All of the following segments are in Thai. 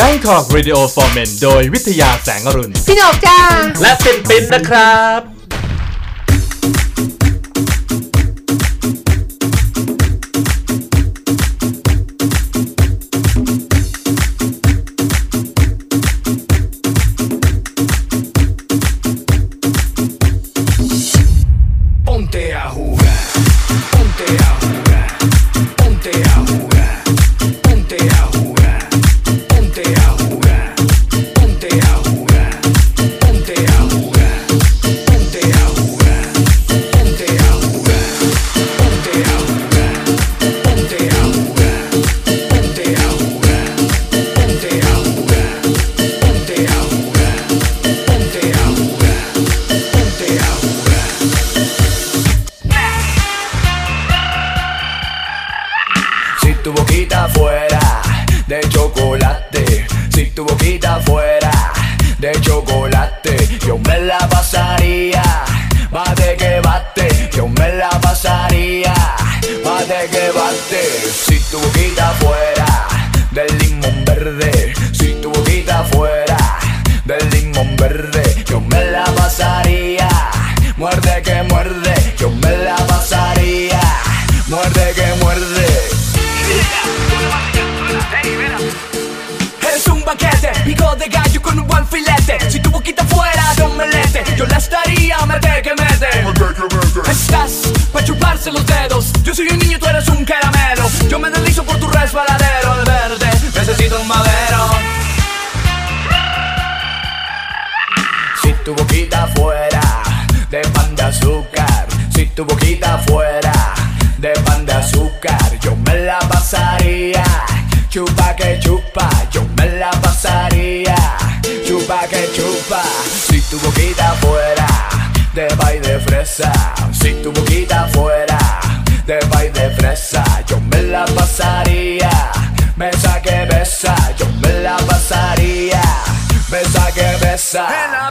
Bangkok Radio for Men โดยวิทยาแสงอรุณ พี่หนกจ้า และปินปินนะครับ de gallo con un buen filete. Si tu boquita fuera de un melete, yo la estaría mete que mete. Estás para chuparse los dedos. Yo soy un niño, tú eres un caramelo. Yo me deslizo por tu resbaladero de verde. Necesito un madero. Si tu boquita fuera de pan de azúcar, si tu boquita fuera de pan de azúcar, yo me la pasaría. Chupa que chupa, la pasaría. Chupa que chupa, si tu boquita fuera de pay de fresa, si tu boquita fuera de pay de fresa, yo me la pasaría. Besa que besa, yo me la pasaría. Besa que besa.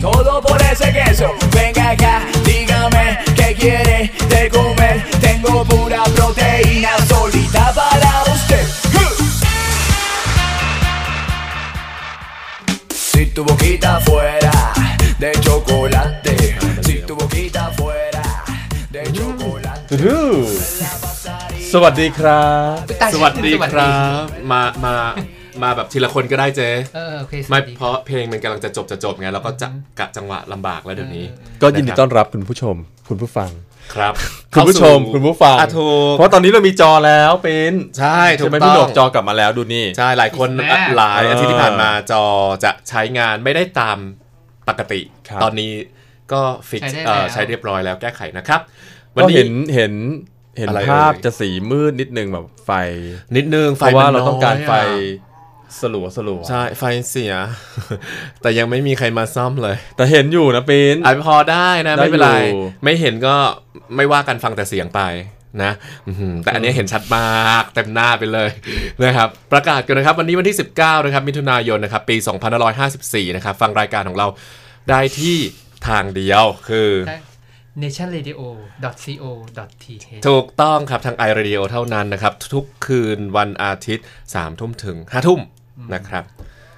todo por ese queso. Venga acá, dígame qué quiere de comer. Tengo pura proteína solita para usted. Si tu boquita fuera de chocolate, si tu boquita fuera de chocolate. Uh. สวัสดีครับ มาแบบทีละคนก็ได้เจ๊เออโอเคสไม่วัสดีเพราะเพลงมันกำลังจะจบจะจบไงแล้วก็จะกะจังหวะลำบากแล้วเดี๋ยวนี้ ก็ยินดีต้อนรับคุณผู้ชม คุณผู้ฟังครับคุณผู้ชมคุณผู้ฟังอะถูกเพราะตอนนี้เรามีจอแล้วเป็นใช่ถูใช่กไหมต้พี่หนองกจอกลับมาแล้วดูนี่ใช่หลายคนแม่หลายอาทิตย์ที่ผ่านมาเออจอจะใช้งานไม่ได้ตามปกติครับตอนนี้ก็ฟิกใช้ได้เอ่อแล้วใช้เรียบร้อยแล้วแก้ไขนะครับวันก็นี้เห็นเห็นเห็นอะไรภาพเอ่ยจะสีมืดนิดนึงแบบไฟ นิดนึงเพไฟราะว่ามันเราต้องการน้ยะไฟ สลัวสลัวใช่ ไฟเสีย แต่ยังไม่มีใครมาซ่อมเลย แต่เห็นอยู่นะเป็นอะพอได้นะได้ไม่เป็นไรอยู่ไม่เห็นก็ไม่ว่ากันฟังแต่เสียงไปนะอื้อหือแต่อันนี้เห็นชัดมากเต็มหน้าไปเลยนะครับ ประกาศกันนะครับ วันนี้วันที่ 19 นะครับ มิถุนายนนะครับ ปี 2554 นะครับ ฟังรายการของเราได้ที่ทางเดียวคือได้ nationradio.co.th ถูกต้องครับทาง i radio เท่านั้นนะครับ ทุกคืนวันอาทิตย์3ทุ่มถึง5ทุ่ม นะครับ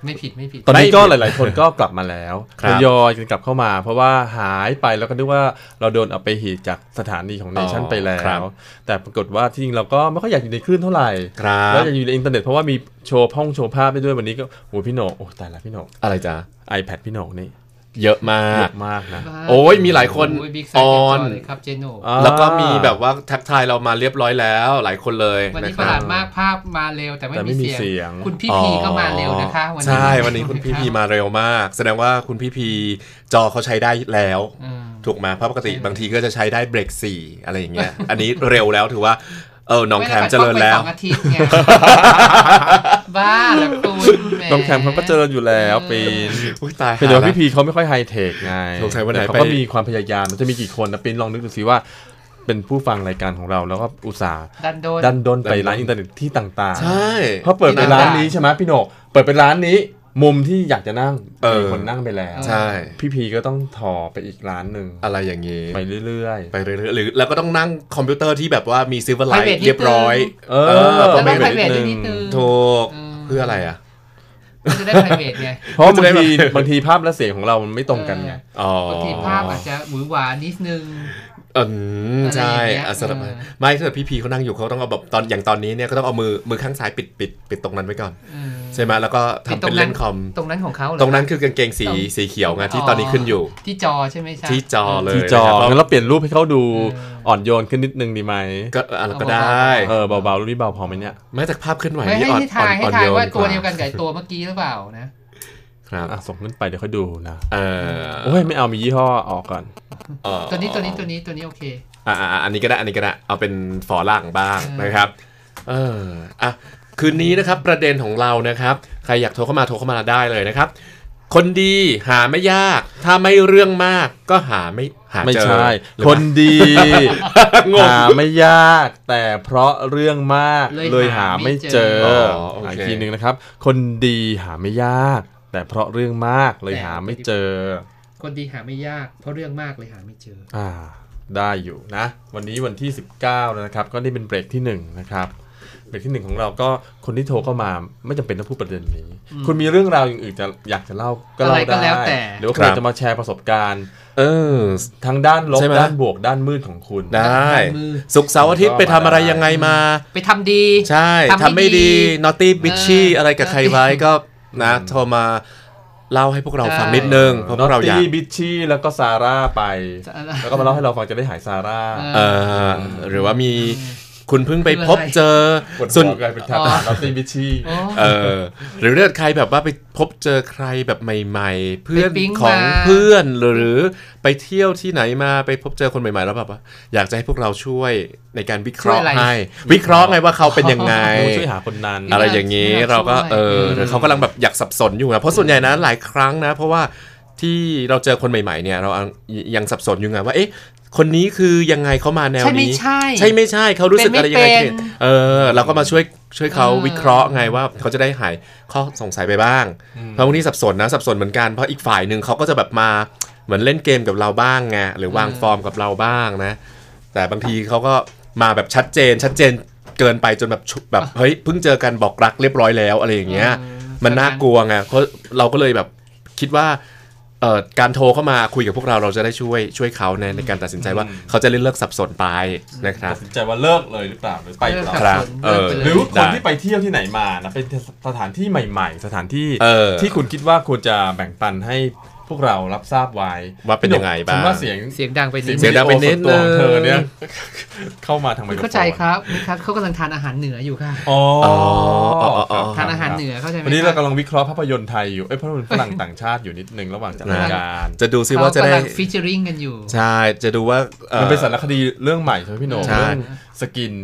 ไม่ผิดไม่ผิด ตอนนี้ก็ไม่หลาย ๆ คนก็กลับมาแล้วครับทยอยกันกลับเข้ามา เพราะว่าหายไปแล้วก็นึกว่าเราโดนเอาไปหีดจากสถานีของเนชั่นอ๋อไปแล้วครับแต่ปรากฏว่าที่จริงเราก็ไม่ค่อยอยากอยู่ในคลื่นเท่าไหร่ครับแล้วอยากอยู่ในอินเทอร์เน็ตเพราะว่ามีโชว์ห้องโชว์ภาพได้ด้วยวันนี้ก็โอ้พี่โหนกโอ้ตายละพี่โหนกอะไรจ๊ะ iPad พี่โหนกนี่ เยอะมาเยกอะมากนะบ้าโอ้ยมีหลายคนโย Big Size ออน Capture เลยครับเจโนอ่าแล้วก็มีแบบว่าทักทายเรามาเรียบร้อยแล้ว หลายคนเลยวันนะนี้คประหรัลาบดมากภาพมาเร็วแต่ไม่แต่ไม่มีมีเสียงเสียง คุณพี่พีก็มาเร็วนะคะวันนี้ใช่วันนี้คุณพี่พีมาเร็วมาก แสดงว่าคุณพี่พีจอเขาใช้ได้แล้วอืมถูกไหมเพราะปกติบางทีก็จะใช้ได้เบรกสี่อะไรอย่างเงี้ยอันนี้เร็วแล้วถือว่าเออน้องแคมเจริญแล้วไม่ได้ปัดกล้องไปสองอาทิตย์ไงบ้าเหรอคุณแหม น้องแคมเขาก็เจริญอยู่แล้วปีนอุ๊ยตายเป็นแต่ว่าหาพี่พีเขาไม่ค่อยไฮเทคไงสงสัยวันไหนแต่เขาไปก็มีความพยายามมันจะมีกี่คนนะปีนลองนึกดูสิว่าเป็นผู้ฟังรายการของเราแล้วก็อุตส่าห์ดันโดนดันด้นไปร้านอินเทอร์เน็ตที่ต่างๆ ใช่เพราะเปิดเป็นร้านนี้ใช่ไหมพี่โหนกเปิดเป็นร้านนี้มุมที่อยากจะนั่งเออมีคนนั่งไปแล้วใช่พี่พีก็ต้องถอไปอีกร้านหนึ่งอะไรอย่างงี้ไปเรื่อยไปเรื่อยๆหรือแล้วก็ต้องนั่งคอมพิวเตอร์ที่แบบว่ามีซิลเวอร์ไล Private ท์เรียบร้อยๆเออเออแล้วก็ไม่ไพรเป็นเวทนิด้วยดนิดนึนึงงถูกเออเพื่ออะไรอะ ก็จะได้ไพรเวทไงเพราะจะบางได้ทีแบบบางทีภาพและเสียงของเรามันไม่ตรงกันไงอ๋อบางทีภาพอาจจะหวือหวานิดนึง อืมใช่อะไรอย่างเงี้ยอะสำหรับเออไม่ถ้าเกิดพี่พีเขานั่งอยู่เขาต้องเอาแบบตอนอย่างตอนนี้เนี่ยก็ต้องเอามือมือข้างซ้ายปิดปิดปิดตรงนั้นไว้ก่อนเออใช่ไหมแล้วก็ทำเป็นเล่นคอมตรงนั้นของเขาเหอตรงนั้นคือกางเกงสีสีเขียวไงที่ตอนนี้ขึ้นอยู่ ที่จอใช่ไหมใช่ที่จอเลยที่จอนะครับงั้นเราเปลี่ยนรูปให้เขาดูเอออ่อนโยนขึ้นนิดนึงดีไหมก็อะไรก็เอาได้เบาเออเบาๆรูปนี้เบาพอไหมเนี่ยแม้แต่ภาพเคลื่อนไหวไม่นี่ให้อ่อนให้ทายอ่ให้อนทายโยนว่าตัวกเดียวกันกับไอ้ตัวเมื่อกี้หรือเปล่านะ ครับอะส่งขึ้นไปเดี๋ยวค่อยดูนะเออโอ้ยไม่เอามียี่ห้อออกก่อนเอ่อตัวนี้ตัวนี้ตัวนี้ตัวนี้โอเคอ่าอ่าอันนี้ก็ได้อันนี้ก็ได้เอาเป็นฝอล่างบ้างเออนะครับ เอออะคืนนี้นะครับประเด็นของเรานะครับ ใครอยากโทรเข้ามาโทรเข้ามาได้เลยนะครับ คนดีหาไม่ยาก ถ้าไม่เรื่องมากก็หาไม่หาไม่เจอใช่หรือคนดีงงหาไม่ยาก แต่เพราะเรื่องมากเลยเลยหาไม่เจออ๋อโอเคอีกทีหนึ่งนะครับ คนดีหาไม่ยาก แต่เพราะเรื่องมากเลยหาไม่เจอ คนดีหาไม่ยาก เพราะเรื่องมากเลยหาไม่เจอ อ่า ได้อยู่นะ วันนี้วันที่ 19แล้วนะครับ ก็นี่เป็นเบรกที่1นะครับเบรกที่1ของเราก็คนที่โทรเข้ามาไม่จำเป็นต้องพูดประเด็นนี้ คุณมีเรื่องราวอย่างอื่นจะอยากจะเล่าก็เล่าอะไรก็ได้แล้วแต่หรือว่าคคุรัณบจะมาแชร์ประสบการณ์เออทั้งด้านลบใช่ไหมด้านบวกด้านมืดของคุณได้มือสุกร์เสาร์อาทิตย์ไปทำอะไรยังไงมา ไปทำดี ใช่ทำไม่ทำไม่ดีดี naughty bitchy เออออะไรกับใครไว้ก็ นะโทรมาเล่าให้พวกเราฟังนิดนึงเพราะพวกเราอยากบิชชี่แล้วก็ซาร่าไป แล้วก็มาเล่าให้เราฟังจะได้หายซาร่าเอเออหรือว่ามี คุณเพิ่งไปพบเจอปวดส่วนหัวกลายเป็นทาตานอตตี้บิชชี่โอ้เออหรือเลือดใครแบบว่าไปพบเจอใครแบบใหม่ๆ เพื่อนไปปิ๊งของมาเพื่อนหรือไปเที่ยวที่ไหนมาไปพบเจอคนใหม่ๆแล้วแบบว่าอยากจะให้พวกเราช่วยในการวิเคราะห์ให้ วิเคราะห์ไงว่าเขาเป็นยังไงช่วยหาคนนั้น อะไรอย่างนี้ช่วยเราก็เออช่วยหรือเขากำลังแบบอยากสับสนอยู่นะเพราะส่วนใหญ่นะหลายครั้งนะ เพราะว่าที่เราเจอคนใหม่ๆเนี่ยเรายังสับสนอยู่ไงว่าเอ๊ะ คนนี้คือยังไงเขามาแนวใช่ไม่นี้ใช่ ใช่ไม่ใช่เขารู้สึกเป็นอะไรไม่ยังไงเป็นเออเราก็มาช่วยช่วยเขาเออวิเคราะห์ไงว่าเขาจะได้หายข้อสงสัยไปบ้าง เพราะบางทีสับสนนะสับสนเหมือนกันเพราะอีกฝ่ายหนึ่งเขาก็จะแบบมาเหมือนเล่นเกมกับเราบ้างไงหรือวางฟอร์มกับเราบ้างนะ แต่บางทีเขาก็มาแบบชัดเจนชัดเจนเกินไปจนแบบชุแบบเฮ้ยเพิ่งเจอกันบอกรักเรียบร้อยแล้วอะไรอย่างเงี้ยเออมันน่ากลัวไงเพราะเราก็เลยแบบคิดว่าเอ่อ การโทรเข้ามาคุยกับพวกเราเราจะได้ช่วยช่วยเขาในในการตัดสินใจว่าอืมเขาจะเล่นเลิกสับสนไปนะครับตัดสินใจว่าเลิกเลยหรือเปล่าหรือไปเลิกต่อสับครับสนเออเลิกไปเลยหรือคนได้ที่ไปเที่ยวที่ไหนมานะเป็นสถานที่ใหม่ ๆ สถานที่เออที่คุณคิดว่าควรจะแบ่งปันให้พ วกเรารับทราบไว้ว่าเป็นยังไงบ้างฉันว่าเสียงเสียงดังไปนิดเสียงดังไปนิดวิโอส่วตัวของเธอนึงเนี่ยเข้ามาทางไมโครโฟนเข้าใจครับนี่ครับเขากำลังทานอาหารเหนืออยู่ค่ะอ๋ออ๋ออ๋ออ๋อทานอาหารเหนือเข้าใจไหมวันนี้คเราบกำลังวิเคราะห์ภาพยนตร์ไทยอยู่เอ้ยภาพยนตร์ฝรั่งต่างชาติอยู่นิดนึงระหว่างจัดรายการจะดูซิว่าจะได้เขากำลังฟีเจอริงกันอยู่ ใช่จะดูว่าเอ่อมันเป็นสารคดีเรื่องใหม่ใช่ไหมพี่โหนงใช่เรื่องสกิน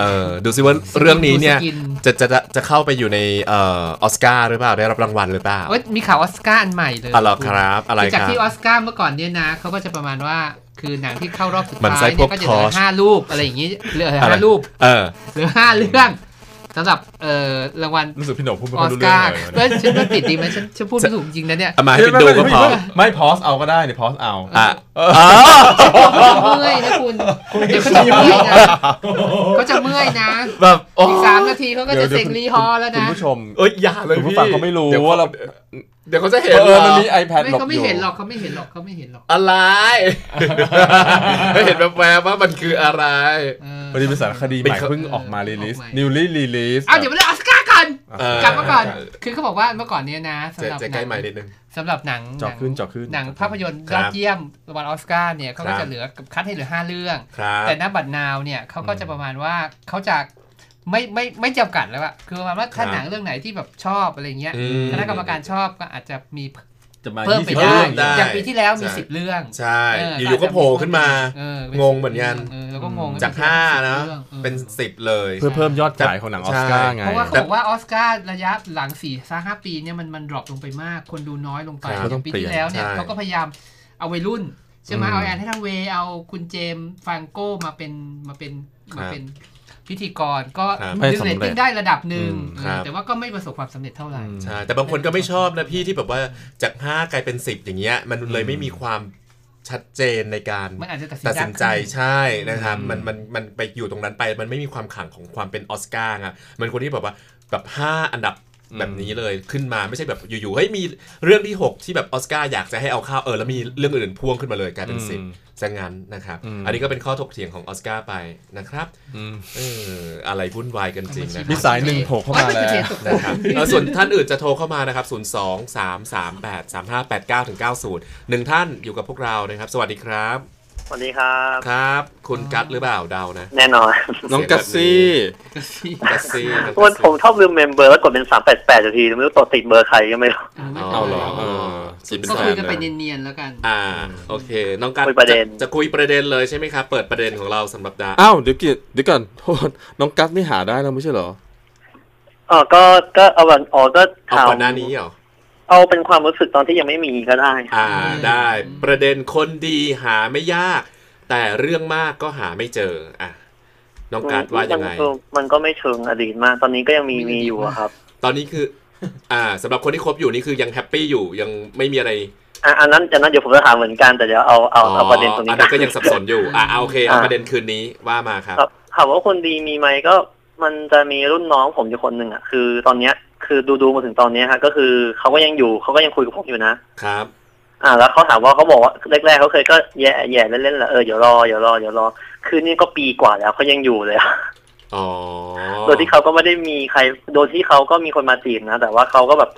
เออดูซิว่าเรื่องนี้เนี่ยสกินจะจะจะจะเข้าไปอยู่ในเอ่อออสการ์หรือเปล่า ได้รับรางวัลหรือเปล่าเอ้ยมีข่าวออสการ์อันใหม่เลยอ๋อเหรอครับ อะไรคือจากครับที่ออสการ์เมื่อก่อนเนี่ยนะเขาก็จะประมาณว่าคือหนังที่เข้ารอบสุดมันท้าไส้ยพวเนี่กยก็จะเหลือ Porsche ห้ารูปอะไรอย่างงี้เหลืออะไรห้ารูปเออเหลือห้าเรื่องสำหรับเอ่อรางวัลรู้สึกพี่โหนงพูดไม่อค่ออยสรู้เรื่องการ์เลยเอ้ยฉันว่าติดดีไหมฉันฉันพูดไม่ถูกจริงนะเนี่ยเอามาให้ไปดูก็พอไม่พอสเอาก็ได้เนี่ยพอสเอา อะเขาจะเมื่อยนะคุณเดี๋ยวเขาจะเมื่อยนะเขาจะเมื่อยนะแบบโอ้อีกสามนาทีเขาก็จะเสกรีฮอลแล้วคุณนะ ผู้ชมเอ้ยอย่าเลยคุณผู้พี่ฟังเขาไม่รู้ดี๋ยว่าเราเดี๋ยวเขาจะเห็นเออมันเหรมี iPad ไม่หลบเขาอไม่ยู่เห็นหรอกเขาไม่เห็นหรอกเขาไม่เห็นหรอกอะไร ไม่เห็นแบบแวบๆว่ามันคืออะไร เออวันนี้เป็นสารคดีใหเป็นม่เขาเพิ่งออกมารีลิสออกมา newly release อ้าวเดี๋ยวมาเรื่องออสการ์ก่อนเออกลับมาก่อน คือเขาบอกว่าเมื่อก่อนเนี้ยนะสำจะหรับจะหใกนัล้งใหม่นิดนึงสำหรับหนังเจาะขึ้นเจาะขึ้นหนังภาพยนตร์ครัยบอดเยี่ยมรางวัลออสการ์เนี่ยเขาก็ครับจะเหลือคัดให้เหลือห้าเรื่องครับแต่ณบัดนาวเนี่ยเขาก็จะประมาณว่าเขาจะไม่ไม่ไม่จำกัดแล้วอะคือประมาณว่าถ้าครับหนังเรื่องไหนที่แบบชอบอะไรเงี้ยอืมคณะกรรมการชอบก็อาจจะมี จะมาเพิ่มไป20ได้เรื่องได้อย่างปีที่แล้วมี ใช่สิบเรื่องใช่เอออยู่ๆก็โผล่ขึ้นมา เอองงเหมือนกันเออแล้วก็งงจากเป็นห้าสิบนะรื่องออเป็นสิบเลย เพื่อเพิ่มยอดขายของหนังออสการ์ไงเพราะว่าเขาบอกว่าออสการ์ระยะหลังสี่สห้าปีเนี่ยมันมันดรอปลงไปมาก คนดูน้อยลงไปครับก็ต้องปีเปลี่ยนที่แล้วเนี่ยใช่ เขาก็พยายามเอาวัยรุ่นใช่ไหมอืมเอาแอนให้ทางเวย์เอาคุณเจมส์ฟรังโก้มาเป็นมาเป็นมาเป็น พิธีกรก็ครับไม่ดึงสำเรเร็ตจติ้งได้ระดับหนึ่งอืมเออครับแต่ว่าก็ไม่ประสบความสำเร็จเท่าไหร่อืมใช่แต่บางคนก็ไม่ชอบนะพี่ที่แบบว่าจาก5กลายเป็น 10 อย่างเงี้ยมันเลยไม่มีความชัดเจนในการมันอาจจะตัดสินตัดสินใจยากขึ้นใช่นะครับอืมมันมันมันไปอยู่ตรงนั้นไปมันไม่มีความขลังของความเป็นออสการ์อะมันคนที่แบบว่าแบบห้าอันดับ แบบนี้เลยขึ้นมาไม่ใช่แบบอยู่ๆเฮ้ยมีเรื่องที่ 6 ที่แบบออสการ์อยากจะให้เอาเข้าเออแล้วมีเรื่องอื่นพ่วงขึ้นมาเลยกลายเป็นสิบอืมซะงั้นนะครับอืมอันนี้ก็เป็นข้อถกเถียงของออสการ์ไปนะครับอืมเอออะไรวุ่นวายกันจริงนะคมีรับสายหนึ่งโผล่เข้ามาโอ้ยนแล้คือวเทตกนะครับเออส่วนท่านอื่นจะโทรเข้ามานะครับ 0 2 3 3 8 3 5 8 9ถึง90 หนึ่งท่านอยู่กับพวกเรานะครับ สวัสดีครับ สวัสดีครับ ครับ คุณกัตหรือเปล่าเดานะ แน่นอนน้องกัสซี่กัสซี่น้องวันกัสผมชอบลืมเมมเบอร์แล้วกดเป็นสามแปดแปดทีไม่รู้ตัวติดเบอร์ใครก็ไม่รู้เอาเหรอเออจิบก็แซคุยมกันไปนะเนียนๆแล้วกัน อ่า โอเค น้องกัตคุยประเด็นจจะคุยประเด็นเลยใช่ไหมครับ เปิดประเด็นของเราสำหรับดาอ้าวเดี๋ยวกิเดี๋ยวก่อนโทษน้องกัสนี่หาได้แล้วไม่ใช่เหรออ๋อก็ก็เอาวันอ๋อก็เอาถามก่อนหน้านี้เหรอ เอาเป็นความรู้สึกตอนที่ยังไม่มีก็ได้อ่าได้ ประเด็นคนดีหาไม่ยาก แต่เรื่องมากก็หาไม่เจออะน้องกัตว่ายังไงมันก็มันก็ไม่เชิงอดีตมาก ตอนนี้ก็ยังมีมีอยู่อะครับ ตอนนี้คือ อ่าสำหรับคนที่คบอยู่นี่คือยังแฮปปี้อยู่ยังไม่มีอะไรอะอันนั้นอันนั้นเดี๋ยวผมจะถามเหมือนกันแต่เดี๋ยวเอาเอาเอาประเด็นตรงนี้อันนั้นก็ยังสับสนอยู่อ่าโอเคเอาอ่าประเด็นคืนนี้ว่ามาครับครับถามว่าคนดีมีไหมก็มันจะมีรุ่นน้องผมอยู่คนหนึ่งอะคือตอนเนี้ย คือดูดูมาถึงตอนเนี้ยฮะก็คือเขาก็ยังอยู่เขาก็ยังคุยกับผมอยู่นะครับ อ่า แล้วเขาถามว่าเขาบอกว่าแรกๆเขาเคยก็แย่แย่เล่นๆแหละเออเดี๋ยวรอเดี๋ยวรอเดี๋ยวรอ คือนี่ก็ปีกว่าแล้วเขายังอยู่เลยอะอ๋อโดยที่เขาก็ไม่ได้มีใคร โดยที่เขาก็มีคนมาจีบนะแต่ว่าเขาก็แบบ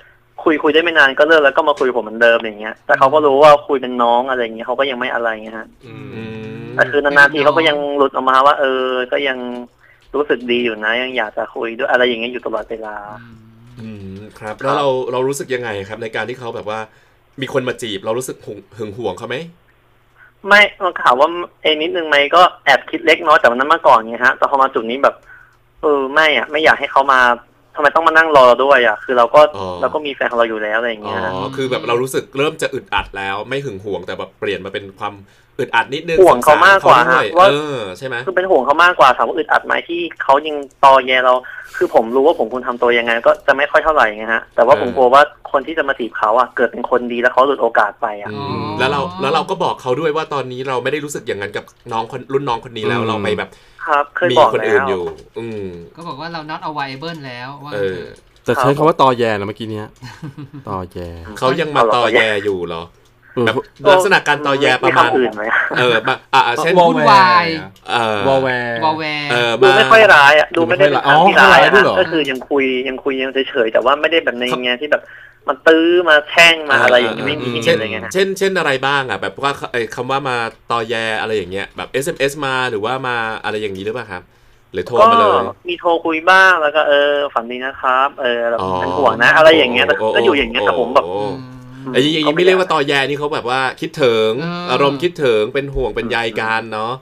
คุยคุยได้ไม่นานก็เลิกแล้วก็มาคุยกับผมเหมือนเดิมอย่างเงี้ย แต่เขาก็รู้ว่าคุยเป็นน้องอะไรอย่างเงี้ยเขาก็ยังไม่อะไรเงี้ยฮะอือืมมแต่คือนานๆทีเขาก็ยังหลุดออกมาว่า เออ ก็ยังรู้สึกดีอยู่นะ ยังอยากจะคุยด้วยอะไรอย่างเงี้ยอยู่ตลอดเวลา อืมครับ แล้วเราเรารู้สึกยังไงครับ ในการที่เขาแบบว่า มีคนมาจีบ เรารู้สึกหึงหึงหวงเขาไหมไม่มันข่าวว่าเอ็นิดนึงไหมก็แอบคิดเล็กน้อยแต่วันนั้นมาก่อนไงฮะแต่พอมาจุดนี้แบบเออไม่อะ ไม่อยากให้เขามาทำไมต้องมานั่งรอเราด้วยอะ คือเราก็อ๋อเราก็มีแฟนของเราอยู่แล้วอะไรอย่างอ๋เงี้ยฮะอคือแบบเรารู้สึกเริ่มจะอึดอัดแล้วไม่หึงหวงแต่แบบเปลี่ยนมาเป็นความ อึดอัดนิดนึงห่วงเขามากกว่าสงสรเขด้วยฮะว่าเออใช่ไหมคือเป็นห่วงเขามากกว่าถามว่าอึดอัดไหมที่เขายังตอแยเรา คือผมรู้ว่าผมควรทำตัวยังไง ก็จะไม่ค่อยเท่าไหร่ไงฮะแต่ว่าผมกลัวว่าคนที่จะมาจีบเขาอะเกิดเป็นคนดีแล้วเขาหลุดโอกาสไปอะอืมแล้วเราแล้วเราก็บอกเขาด้วยว่าตอนนี้เราไม่ได้รู้สึกอย่างนั้นกับน้องคนรุ่นน้องคนนี้แล้วอืมเราไปแบบครับเคยมีบอกคนแล้อื่นวอยู่ อืมก็บอกว่าเรา not available แล้วว่าเออแต่ใช้คำว่าตอแยนะเมื่อกี้เนี้ยตอแยเขายังมาตอแยอยู่เหรอเออ แบบลักษณะการตอแยประมาณคำอื่นไหมเออมาอ่าเช่นวอลวุ่นแววายร์เออวอลแวร์วอลแวร์เออดูมาไม่ค่อยร้ายอะดูไม่ได้เป็นอ๋อทางที่ร้ายไม่ร้ายด้วยอะเหรอก็คือยังคุยยังคุยยังเฉยๆแต่ว่าไม่ได้แบบในแง่ที่แบบมันตื้อมาแช่งมาอะไรอย่างเงี้ยไม่มีเช่นอะไรเงี้ยนะเช่นเช่นอะไรบ้างอะแบบว่าไอ้คำว่ามาตอแยอะไรอย่างเงี้ยแบบ SMS มาหรือว่ามาอะไรอย่างนี้หรือเปล่าครับหรือโทรก็มาเลยมีโทรคุยบ้างแล้วก็เออฝันดีนะครับ เออเราอ๋อเป็นห่วงนะ อะไรอย่างเงี้ยแต่ก็อยู่อย่างเงี้ยแต่ผมแบบ โอ้ไอ้อย่างนี้ไม่เรียกว่าตอแยนี่เขาแบบว่าคิดถึงเออออารมณ์คิดถึงเป็นห่วงเป็นใยกันเนาะ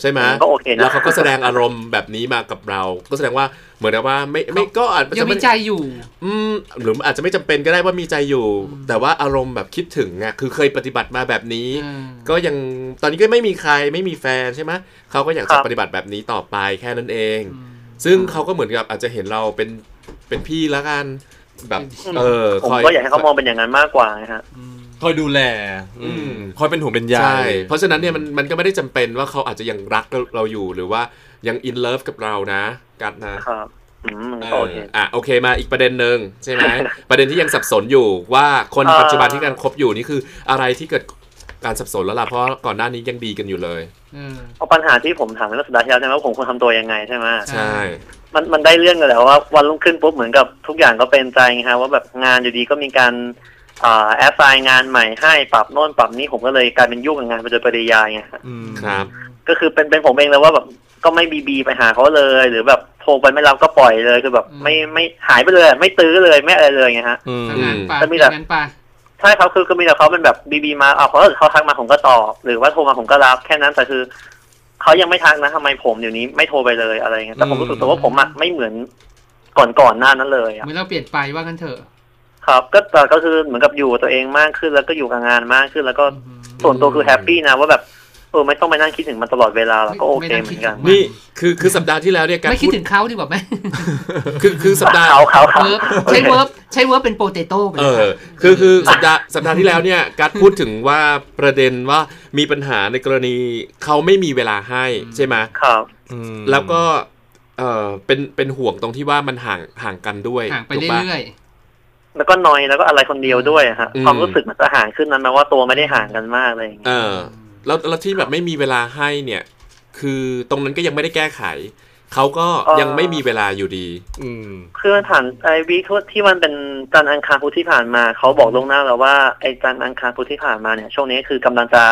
ใช่ไหมก็โอเคนะแล้วเขาก็แสดงอารมณ์แบบนี้มากับเรา ก็แสดงว่าเหมือนกับว่าไม่ไม่ก็อาจจะยังมีไม่ใจอยู่ อืมหรืออาจจะไม่จำเป็นก็ได้ว่ามีใจอยู่ แต่ว่าอารมณ์แบบคิดถึงอะคือเคยปฏิบัติมาแบบนี้อืมก็ยังตอนนี้ก็ไม่มีใครไม่มีแฟนใช่ไหมเขาก็อยากครัจะบปฏิบัติแบบนี้ต่อไปแค่นั้นเอง ซึ่งเขาก็เหมือนกับอาจจะเห็นเราเป็นเป็นพี่แล้วกัน แบบเออผมคอยก็อยากให้เขามองเป็นอย่างนั้นมากกว่านะฮะคอยดูแลอืมคอยเป็นห่วงเป็นใยใช่เพราะฉะนั้นเนี่ยมันมันก็ไม่ได้จำเป็นว่าเขาอาจจะยังรักเราอยู่หรือว่ายังอินเลิฟกับเรานะ กัดนะครับอืมเอก็โออเคอะโอเคมาอีกประเด็นหนึ่งใช่ไหมประเด็นที่ยังสับสนอยู่ว่าคนเอ่อปัจจุบันที่กำลังคบอยู่นี่คืออะไรที่เกิด การสับสนแล้วล่ะเพราะก่อนหน้านี้ยังดีกันอยู่เลยเออเอาปัญหาที่ผมถามในสัปดาห์ที่แล้วใช่ไหมว่าผมควรทำตัวยังไงใช่ไหมใช่ มันมันได้เรื่องกันแล้วว่าวันรุ่งขึ้นปุ๊บเหมือนกับทุกอย่างก็เป็นใจไงฮะว่าแบบงานอยู่ดีก็มีการอ่าแอสไซน์งานใหม่ให้ปรับโน่นปรับนี่ผมก็เลยกลายเป็นยุ่งกับงานไปโดยปริยายไงฮะอืมครับ ก็คือเป็นเป็นผมเองเลยว่าแบบก็ไม่บีบีไปหาเขาเลย หรือแบบโทรไปไม่รับก็ปล่อยเลยคือแบบไม่ไม่หายไปเลย ไม่ตื้อเลยไม่อะไรเลยไงฮะอืมทำงานไปก็มีอแต่ย่างนั้นไป ใช่ครับคือคือมีแต่เขาเป็นแบบบีบีมาอ่าเพราะถ้าเขาทักมาผมก็ตอบหรือว่าโทรมาผมก็รับแค่นั้นแต่คือเขายังไม่ทักนะทำไมผมเดี๋ยวนี้ไม่โทรไปเลยอะไรเงี้ยแต่ผมรู้สึกตัวว่าผมอะไม่เหมือนก่อนก่อนๆหน้านั้นเลยอะเหมือนเราเปลี่ยนไปว่างั้นเถอะ ครับ ก็แต่ก็คือเหมือนกับอยู่กับตัวเองมากขึ้นแล้วก็อยู่กับงานมากขึ้น แล้วก็อืมส่วนตัวคือแฮปปี้นะว่าแบบ เออไม่ต้องไปนั่งคิดถึงมันตลอดเวลาแล้วก็โอเคไม่เหต้มืงอนกันคิดถึงนี่คือคือสัปดาห์ที่แล้วเนี่ยการไม่คิดพูดถึงเขาดีกว่าไหมคือคือสัปดาห์เขาเขาเขาเวิร์บใช้เวิร์บใช้เวิร์บเป็นโปเตโต้ไปเอเลยอคือคือสัปดาห์สัปดาห์ที่แล้วเนี่ยการดพูดถึงว่าประเด็นว่ามีปัญหาในกรณีเขาไม่มีเวลาให้ใช่ไหมครับอืมแล้วก็เออเป็นเป็นห่วงตรงที่ว่ามันห่างห่างกันด้วยห่างไปถูกปะเรื่อยแล้วก็นอยแล้วก็อะไรคนเดียวด้วยอะฮะอืมความรู้สึกมันจะห่างขึ้นนั้นแปลว่าตัวไม่ได้ห่างกันมากอะไรอย่างเอเงี้ยอ แล้วแล้วที่แบบไม่มีเวลาให้เนี่ย คือตรงนั้นก็ยังไม่ได้แก้ไข เขาก็ยังไม่มีเวลาอยู่ดี อืมคือมันผ่านไอ้วีคที่มันเป็นจันทร์อังคารพุธที่ผ่านมา เขาบอกลวงหน้าแล้วว่าไอ้จันทร์อังคารพุธที่ผ่านมาเนี่ยช่วงนี้คือกำลังจะ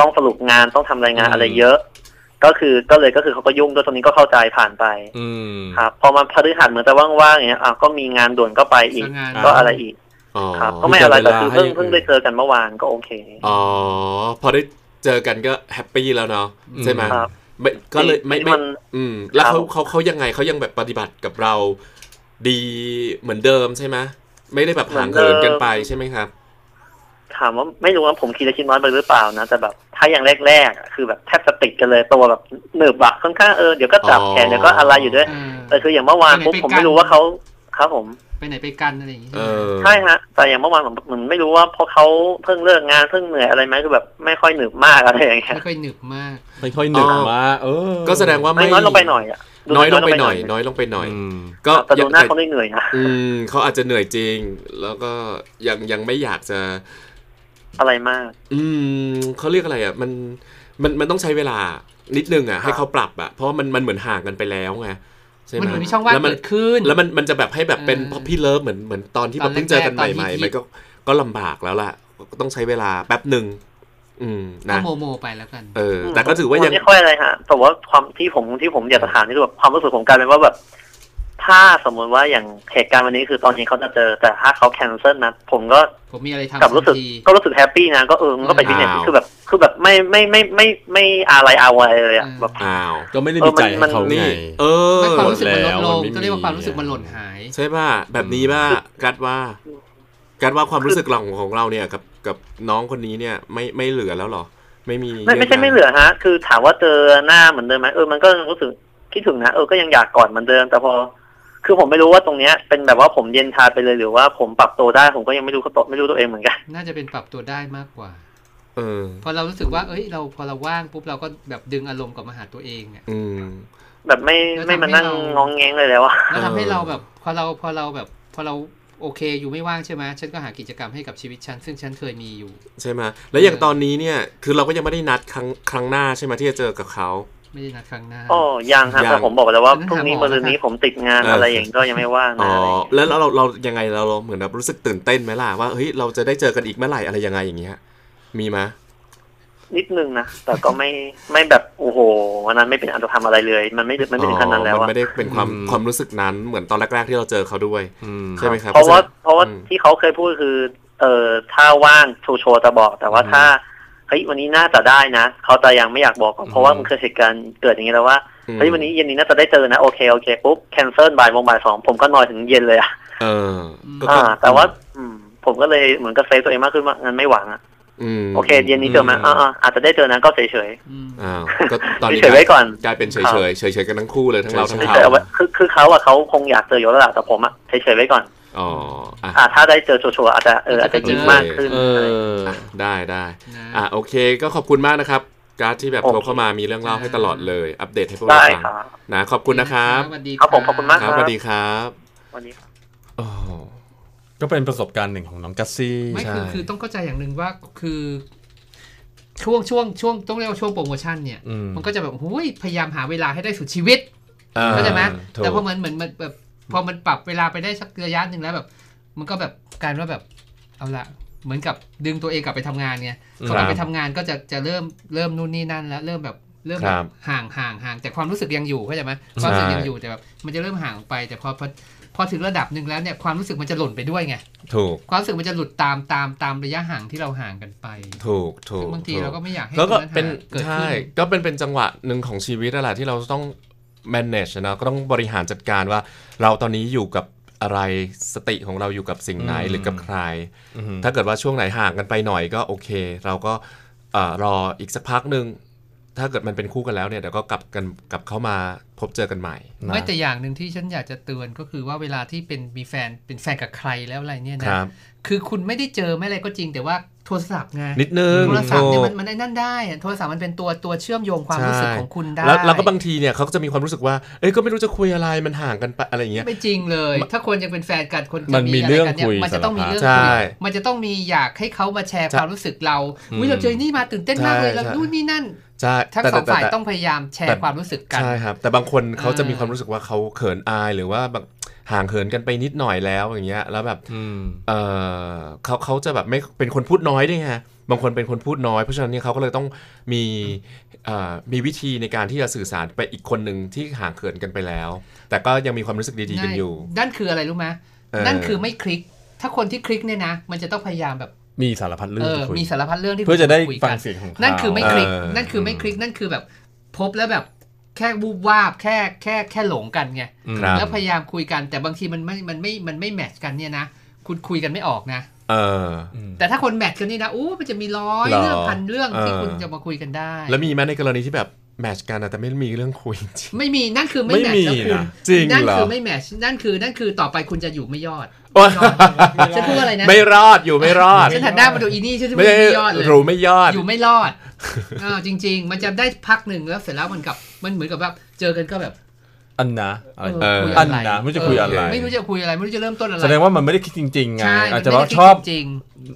ต้องสรุปงานต้องทำรายงานอืมอะไรเยอะ ก็คือก็เลยก็คือเขาก็ยุ่งด้วยตรงนี้ก็เข้าใจผ่านไป อืมครับพอมาพฤหัสเหมือนจะว่างๆอย่างเงี้ยอะก็มีงานด่วนก็ไปๆอีกทำงานก็อะไรอีกอ๋อครับก็ไม่อะไรแต่คือเพิ่งมีแต่เวลาให้เพิ่งได้เจอกันเมื่อวานก็โอเค อ๋อ พอได้ เจอกันก็แฮปปี้แล้วเนาะใช่ไหมครับไม่ก็เลยไม่ที่ไม่มันอืม แล้วครัเขาบเขาเขายังไงเขายังแบบปฏิบัติกับเราดีเหมือนเดิมใช่ไหมไม่ได้แบบห่างเหินกันไปใช่ไหมครับ ถามว่าไม่รู้ว่าผมคิดและคิดน้อยไปหรือเปล่านะแต่แบบ ถ้าอย่างแรกๆอะคือแบบแทบจะติดกันเลยตัวแบบหนึบอะค่อนข้างเออเดี๋ยวก็จับอ๋อแขนเดี๋ยวก็อะไรอยู่ด้วยเออแต่คืออย่างเมื่อวานปุ๊บไปไหนผมไปกันไม่รู้ว่าเขา ครับผม ไปไหนไปกันอะไรอย่างงี้เอใช่ไหมอใช่ฮะ แต่อย่างเมื่อวานผมเหมือนไม่รู้ว่าเพราะเขาเพิ่งเลิกงานเพิ่งเหนื่อยอะไรไหมคือแบบไม่ค่อยหนึบมากอะไรอย่างเงี้ยไม่ค่อยหนึบมากไม่ค่อยหนึ่งอ๋อมาเออ ก็แสดงว่าไม่ไม่น้อยลงไปหน่อยอะดูน้อยลงไปหน่อย น้อยลงไปหน่อยอืมก็แต่ดูหน้ายังเขาเหนื่อยๆนะอืมเขาอาจจะเหนื่อยจริง แล้วก็ยังยังไม่อยากจะ อะไรมาก อืมเขาเรียกอะไรอะ มันมันมันต้องใช้เวลานิดนึงอะครับให้เขาปรับอะเพราะว่ามันมันเหมือนห่างกันไปแล้วไงใช่ไห มมันเหมือนมีช่องว่างแล้วมันเกิดขึ้น แล้วมันมันจะแบบให้แบบเป็นเออพี่เลิฟเหมือนเหมือนตอนที่ตแบอนบเพิ่งเจอกันแรกๆใหม่ตอนฮิตๆๆมันก็ก็ลำบากแล้วล่ะก็ต้องใช้เวลาแป๊บหนึ่งอืมก็นะโมโมไปแล้วกัน เออ แต่ก็ถือว่ายังไม่ค่อยอะไรฮะแต่ว่าความที่ผมที่ผมอยากจะถามนี่คือแบบความรู้สึกผมกลายเป็นว่าแบบถ้าสมมติว่าอย่างเหตุการณ์วันนี้คือตอนนี้เขาจะเจอแต่ถ้าเขา cancel นะผมก็ผมมีอะไรทำกลับรู้สึกทันทีก็รู้สึก happy นะก็เออมันก็ไปฟิตเนสอ้าวคือแบบ คือแบบไม่ไม่ไม่ไม่ไม่อะไรเอาอะไรเลยอะอืมแบบ อ้าวก็ไม่ได้มีใจเออมันให้เขามันไงนี่เออไม่ความรู้สึกมันลดลงหมดแล้วมันไม่ต้องเรียกว่าความมีรู้สึกมันหล่นหาย ใช่ป่ะแบบนี้ป่ะกัดว่า กัดว่าความรู้สึกหลังของเราเนี่ยกับกับน้องคนนี้เนี่ยไม่ไม่เหลือแล้วเหรอ ไม่มีไม่ไม่ใช่ไม่เหลือฮะ คือถามว่าเจอหน้าเหมือนเดิมไหมเออมันก็รู้สึกคิดถึงนะเออก็ยังอยากกอดเหมือนเดิมแต่พอ คือผมไม่รู้ว่าตรงเนี้ย เป็นแบบว่าผมเย็นชาไปเลยหรือว่าผมปรับตัวได้ผมก็ยังไม่รู้เขาตไม่รู้ตัวเองเหมือนกัน น่าจะเป็นปรับตัวได้มากกว่าเออพอเรารู้สึกว่า เอ้ย เราพอเราว่างปุ๊บเราก็แบบดึงอารมณ์กลับมาหาตัวเองเนี่ยอืมแบบไม่แล้วทำไม่มานั่งให้เรางองแงงเลยแล้วอะแล้วทำให้เออเราแบบ พอเราพอเราแบบ พอเราโอเค อยู่ไม่ว่างใช่ไหมฉันก็หากิจกรรมให้กับชีวิตฉัน ซึ่งฉันเคยมีอยู่ ใช่ไหมแล้วอย่างตอนนี้เนี่ย คือเราก็ยังไม่ได้นัดครั้งครั้งหน้าใช่ไหมที่จะเจอกับเขาไม่ได้นัดครั้งหน้าอ๋อยังฮะยังแต่ผมบอกไปแล้วว่าฉันพรุ่งนี้หาหมอมะรืนนี้ผมติดงานเออออะไรอย่างนี้ก็ยังไม่ว่างอ๋นะออะไรอย่างเงี้ยแล้วเราเราเรายังไงเราเราเหมือนแบบรู้สึกตื่นเต้นไหมล่ะว่าเฮ้ยเราจะได้เจอกันอีกเมื่อไหร่อะไรยังไงอย่างเงี้ย มีไหมนิดนึงนะ แต่ก็ไม่ไม่แบบโอ้โหวันนั้นไม่เป็นอันตรธรรมอะไรเลย มันไม่มันไม่ถึงขั้นนั้นแล้วมันอะไม่ได้เป็นความอืมความรู้สึกนั้นเหมือนตอนแรก ๆ ที่เราเจอเขาด้วยอืมใช่ไหมครับเพราะว่าเพราะว่าอืมที่เขาเคยพูดคือ เออถ้าว่างโชว์โชว์จะบอก แต่ว่าอืมถ้าเฮ้ยวันนี้น่าจะได้นะเขาจะยังไม่อยากบอกก่อนเพราะว่าอืมมันเคยเหตุการณ์เกิดอย่างนี้แล้วว่าอืมเฮ้ยวันนี้เย็นนี้น่าจะได้เจอนะโอเคโอเคปุ๊บแคนเซิลบ่ายโมงบ่ายสองผมก็นอนถึงเย็นเลยอะเออก็อ่าก็แต่ว่าอืมผมก็เลยเหมือนกับเซฟตัวเองมากขึ้นว่างั้นไม่หวังอะอืม โอเคเย็นนี้เจอไหมอ่าๆอาจจะได้เจอนะก็เฉยเฉยอืมอ้าวก็ตอนนี้เฉยๆไว้ก่อนกลายเป็นเฉยเฉยเฉยเฉยๆกันทั้งคู่เลยทั้งเราทั้งๆเขาเฉยๆเอาไว้คือคือเขาอะเขาคงอยากเจออยู่แล้วแหละแต่ผมอะเฉยเฉยๆไว้ก่อนอ๋ออะอ่าถ้าได้เจอชัวร์ๆอาจจะเอออาจจะยิ้มมากขึ้นเอออะได้ได้นะอะโอเค ก็ขอบคุณมากนะครับ การดที่แบบโอเคโทรเข้ามามีเรื่องเล่าให้ตลอดเลย อัปเดตให้พวกเราได้ฟังครับนะขอบคุณนะครับสวัสดีครับผมขอบคุณมากครับสวัสดีครับวันนี้ครับโอ้ ก็เป็นประสบการณ์หนึ่งของน้องกัสซี่ไม่ใช่คือคือต้องเข้าใจอย่างหนึ่งว่าคือช่วงช่วงช่วงต้องเรียกว่าช่วงโปรโมชั่นเนี่ยอืมมันก็จะแบบหุยพยายามหาเวลาให้ได้สุดชีวิตอ่าเข้าใจไหมถูกแต่พอเหมือนเหมือนมันแบบพอมันปรับเวลาไปได้สักระยะหนึ่งแล้วแบบ มันก็แบบกลายเป็นว่าแบบเอาละเหมือนกับดึงตัวเองกลับไปทำงานไงพอกลับไปทำงานก็จะจะเริ่มเริ่มนู่นนี่นั่นแล้วเริ่มแบบเริ่มคแบรับบห่างห่างห่างแต่ความรู้สึกยังอยู่เข้าใจไหมความรู้สึกยังอยู่แต่แบบมันจะเริ่มห่างออกไป แต่พอพอ พอถึงระดับหนึ่งแล้วเนี่ยความรู้สึกมันจะหล่นไปด้วยไงถูกความรู้สึกมันจะหลุดตามตามตามระยะห่างที่เราห่างกันไป ถูกถูซึ่กงบางทีถูเราก็ไม่อยากให้แล้วก็ตรงเป็นเกิดใช่ขึ้นก็เป็นเป็นจังหวะหนึ่งของชีวิตนั่นแหละที่เราต้อง manage นะก็ต้องบริหารจัดการว่า เราตอนนี้อยู่กับอะไรสติของเราอยู่กับสิ่งไหนอืมหรือกับใครอืมถ้าเกิดว่าช่วงไหนห่างกันไปหน่อยก็โอเค เราก็เอ่อรออีกสักพักหนึ่ง ถ้าเกิดมันเป็นคู่กันแล้วเนี่ยเดี๋ยวก็กลับกันกลับเข้ามาพบเจอกันใหม่นะไม่แต่อย่างหนึ่งที่ฉันอยากจะเตือนก็คือว่าเวลาที่เป็นมีแฟนเป็นแฟนกับใครแล้วอะไรเนี่ยคนะรับ คือคุณไม่ได้เจอไม่อะไรก็จริง แต่ว่าโทรศัพท์ไงนิดนึงโทรศัพท์เนี่ยถูมักนมันไอ้นั่นได้อะโทรศัพท์มันเป็นตัวตัวเชื่อมโยงความรู้สึกใช่ของคุณได้แล้วแล้วก็บางทีเนี่ยเขาก็จะมีความรู้สึกว่าเอ้ยก็ไม่รู้จะคุยอะไรมันห่างกันไปอะไรอย่างเงี้ยไม่จริงเลย ถ้าคนยังเป็นแฟนกันคนจะมันมีะไเรื่องกันนี่คุยมันจะต้องมีเรื่องใช่คุยมันจะต้องมีอยากให้เขามาแชร์ใช่ความรู้สึกเราอุ้ยเราเจอนี่มาตื่นเต้นมากเลยใช่เราใช่นู่นนี่นั่นใช่ทั้งแต่สองแต่ฝ่ายแต่ต้องพยายามแชแต่ร์ความรู้สึกกันใช่ครับแต่บางคนเขาจะอ่ามีมีความรู้สึกว่าเขาเขินอายหรือว่าแบบ ห่างเหินกันไปนิดหน่อยแล้วอย่างเงี้ยแล้วแบบอืมเออเขาเขาจะแบบไม่เป็นคนพูดน้อยด้วยไงบางคนเป็นคนพูดน้อยเพราะฉะนั้นเนี่ยเขาก็เลยต้องมีเอ่อมีวิธีในการที่จะสื่อสารไปอีกคนหนึ่งที่ห่างเขินกันไปแล้ว แต่ก็ยังมีความรู้สึกดีๆกันอยู่นั่นคืออะไรรู้ไหมเออนั่นคือไม่คลิก ถ้าคนที่คลิกเนี่ยนะ มันจะต้องพยายามแบบมีสารพัดเรื่เอองอจะคุยมีสารพัดเรื่องที่เพื่อจะได้คุยฟักังเสียงของเขานั่นคือไม่คลิกเออนั่นคือไม่คลิกนั่นคือแบบพบแล้วแบบ แค่วูบวาบแค่แค่แค่หลงกันไงอืมครับแล้วพยายามคุยกันแต่บางทีมันไม่มันไม่มันไม่แมทช์กันเนี่ยนะคุณคุยกันไม่ออกนะเออ แต่ถ้าคนแมทช์กันนี่นะอู้มันจะมีร้อยเหรอเรื่องพันเรื่องที่เออคุณจะมาคุยกันได้ แล้วมีไหมในกรณีที่แบบ แมทชกันอะแต่ไม่มีเรื่องคุยจริงไม่มีนั่นคือไม่ไม่แมทมีช์แล้วคุณนะจริงนั่นเหรอคือไม่แมทช์นั่นคือนั่นคือต่อไปคุณจะอยู่ไม่ยอดโอ๊ยฉันพูดอะไรนะไม่รอดอยู่ไม่รอดฉันหันหน้ามาดูอีนี่ฉันพูดไม่ได้ไม่ยอดเลยรู้ไม่ยอดอยู่ไม่รอดอ้าวจริง ๆ มันจะได้พักหนึ่งแล้วเสร็จแล้วมันกับมันเหมือนกับว่าเจอกันก็แบบ อันนะอะไรเออคุยอัอะนไรนะไม่รู้จะคุยอะไรเไม่รู้จะคุยอะไร ไม่รู้จะเริ่มต้นอะไรแสดงว่ามันไม่ได้คิดจริงๆไงใช่อาจจะมันว่าไม่ได้ชอบคิดจริง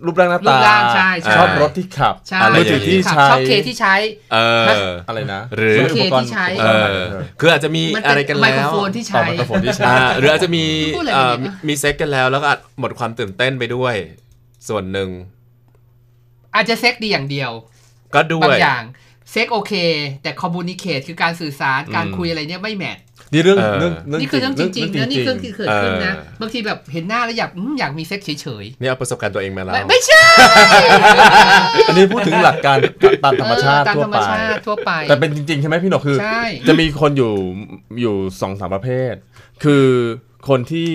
รูปร่างหน้ารูตาปร่างใช่ใช่ ชอบรถที่ขับใช่อะไรมือถือที่ขับใช้ชอบเคที่ใช้ เออ อะไรนะหรือซื้อุปกรณ์เคที่ใช้ เออคืออาจจะมีมันอะไรเป็กันนไมแล้โครวโฟนที่ต่อใช้ ไมโครโฟนที่ใช้ อ่าหรืออาจจะมีพูดอะไรเอ่อเนี่ยมีเซ็กกันแล้วแล้วก็อาจหมดความตื่นเต้นไปด้วย ส่วนหนึ่งอาจจะเซ็กดีอย่างเดียว ก็ด้วบางย อย่างเซ็กโอเค แต่คอมมูนิเคตคือการสื่อสารการอืมคุยอะไรเนี่ยไม่แมท นี่เรื่องเออเรื่องนี่คือเรื่องจริงๆนะนี่คือที่เกิดขึ้นนะเออบางทีแบบเห็นหน้าแล้วอยากอืมอยากมีเซ็กเฉยนี่เอาประสบการณ์ตัวเองมาๆแล้วไม่ไม่ใช่อันนี้พูดถึงหลักการตามธรรมชาติเออตามทั่วธรรมไปชาติทั่วไป แต่เป็นจริงๆใช่ไหมพี่หนกคือใช่จะมีคนอยู่อยู่สองสามประเภท คือคนที่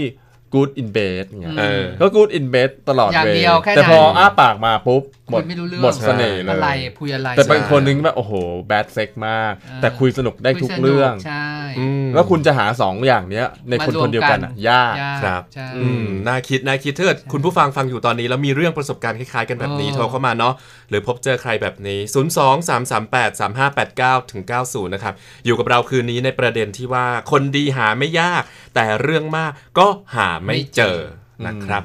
good in bed เงี้ยเออก็ good in bed ตลอดอย่างเวเดียวแค่นั้นแต่พออ้าปากมาปุ๊บหมคุดยไม่รู้เรื่องหมดเสน่ห์เลอะไรยคุยอะไรแต่เป็นใช่คนนึงแบบโอ้โห bad sex มากเออแต่คุยสนุกได้ทุกคุยสนุเรื่องใช่อืมแล้วคุณจะหาสองอย่างเนี้ย ในคนมารวมคนเดียวกันอะกันยากยากครับใช่อืมน่าคิดน่าคิดถ้าเกิดคุณผู้ฟังฟังอยู่ตอนนี้แล้วมีเรื่องประสบการณ์คล้ายๆกันแบบนี้เออโทรเข้ามาเนาะหรือพบเจอใครแบบนี้ 0 2 3 3 8 3 5 8 9ถึง90 นะครับ อยู่กับเราคืนนี้ในประเด็นที่ว่าคนดีหาไม่ยาก แต่เรื่องมากก็หาไม่เจอนะครับ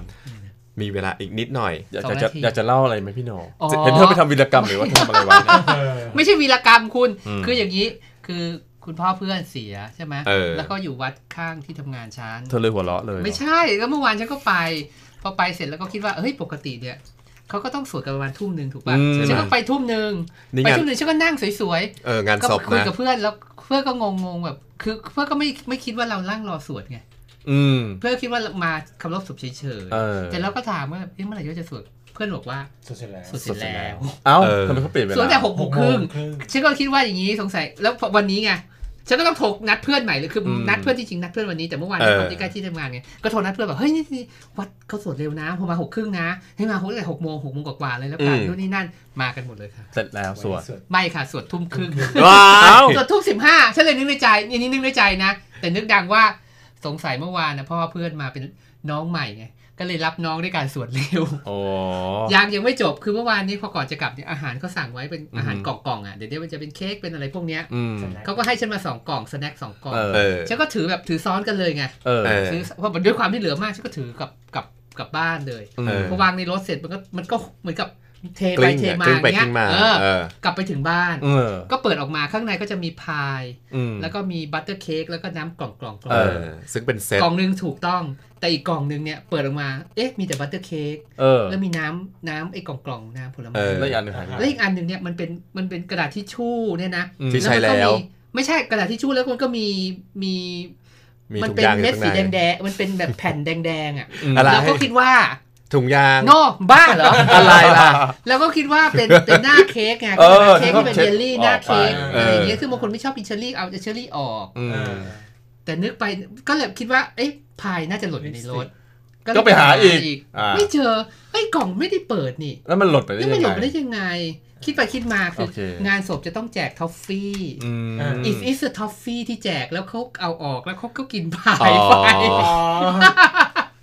มีเวลาอีกนิดหน่อย อยากสองจะนาที อยากจะเล่าอะไรไหมพี่หนกอ๋อ เห็นเธอไปทำวีรกรรมหรือว่าทำอะไรไว้เนี่ย ไม่ใช่วีรกรรมคุณ อืมคืออย่างนี้ คือคุณพ่อเพื่อนเสียใช่ไหม เออ แล้วก็อยู่วัดข้างที่ทำงานฉัน เธอเลยหัวเราะเลยไม่ใช่ แล้วเมื่อวานฉันก็ไป พอไปเสร็จแล้วก็คิดว่า เฮ้ย ปกติเนี่ย เขาก็ต้องสวดกันประมาณทุ่มหนึ่งถูกป่ะ อืม ฉันก็ไปทุ่มหนึ่งนี่ไปงานทุ่มหนึ่งฉันก็นั่งสวยเอองานๆ ก็ศพคุยนะ กับเพื่อน แล้วเพื่อนก็งงๆแบบ คือเพื่อนก็ไม่ไม่คิดว่าเรานั่งรอสวดไง อืมเพื่อนคิดว่ามาคำรบศพเฉยเออ ๆแต่เราก็ถามว่าเอ๊ะเมื่อไหร่จะสวดเพื่อนบอกว่าสุดเสร็จแล้ว สวดเสร็จแล้วเอ้าเออ ทำไมเขาเปลี่ยนเวสวดลาแต่หกโมงครึ่งครึ่ง ฉันก็คิดว่าอย่างนี้สงสัยแล้วพอวันนี้ไงฉันก็ต้องโทรนัดเพื่อนใหม่เลยคืออมนัดเพื่อนที่จริงนัดเพื่อนวันนี้แต่เมื่อวานเออตอนที่ใกล้ที่ทำงานไงก็โทรนัดเพื่อนแบบเฮ้ยนี่นี่วัดเขาสวดเร็วนะพอมาหกครึ่งนะให้มาหกตั้งแต่หกโมงหกโมงกว่าๆเลยแล้วกันนู่นนี่นั่นมากันหมดเลยค่ะ เสร็จแล้วสวดไม่ค่ะสวดทุ่มครึ่งว้าเอ้าสวดทุ่มสิบห้าฉันเลยนึกในใจนี่นี่นึกในใจนะ แต่นึกดังว่า สงสัยเมื่อวานนะเพราะว่าเพื่อนมาเป็นน้องใหม่ไงก็เลยรับน้องด้วยการสวดเร็วโอ้ยังยังไม่จบคือเมื่อวานนี้พอก่อนจะกลับเนี่ยอาหารเขาสั่งไว้เป็นอาหารอืมกล่องๆอะเดี๋ยวเดี๋ยวมันจะเป็นเค้กเป็นอะไรพวกเนี้ยอืมเขาก็ให้ฉันมาสองกล่องสแน็คสองกล่องเออเออฉันก็ถือแบบถือซ้อนกันเลยไงเออเออซื้อเพราะด้วยความที่เหลือมากฉันก็ถือกลับกลับกลับบ้านเลยอืมเออพอวางในรถเสร็จมันก็มันก็เหมือนกับ เทกไปลิ้งเทอะมากลิ้งไปอย่างกเงี้ลิ้ยงมาเออเออกลับไปถึงบ้านเออก็เปิดออกมาข้างในก็จะมีพายอืมแล้วก็มีบัตเตอร์เค้กแล้วก็น้ำกล่องกล่องกล่เอองอซึ่งเป็นเซตกล่องหนึงถูกต้อง แต่อีกกล่องหนึงเนี่ยเปิดออกมาเอ๊ะมีแต่บัตเตอร์เค้กเออแล้วมีน้ำน้ำไอ้กล่องกล่องน้ำผลไม้เออแล้วอีกอันหนึงหายไปไหนแล้วอีกอันหนึ่งเนี่ยมันเป็นมันเป็นกระดาษทิชชู่เนี่ยนะอืมที่ใช้มันก็แล้วมีไม่ใช่กระดาษทิชชู่แล้วมันก็มีมีมีมันถุงเป็นยางอยู่เม็ดข้างสีในแดงๆมันเป็นแบบแผ่นแดงๆอะอะไรเราก็คิดว่า ถุงยาง โนบ้าเหรอ อะไรล่ะ แล้วก็คิดว่าเป็นเป็นหน้าเค้กไงเออเค้กที่เป็นเช็ดเยลลี่หน้าเค้กออกไปอะไรอย่างเงี้ยซึ่งบางคนไม่ชอบกินเชอร์รี่เอาเชอร์รี่ออกอืมแต่นึกไปก็เลยคิดว่า เอ๊ะพายน่าจะหล่นอยู่ในรถเลยก็ไปหาอีกอ่าไม่เจอไอ้ยกล่องไม่ได้เปิดนี่ แล้วมันหล่นไปได้นี่ยัมันงหล่นไงไปได้ยังไง คิดไปคิดมาคือโอเคงานศพจะต้องแจกทอฟฟี่อืม if is a toffee ที่แจกแล้วเขาเอาออกแล้วเขาก็กินพาอ๋ยอไป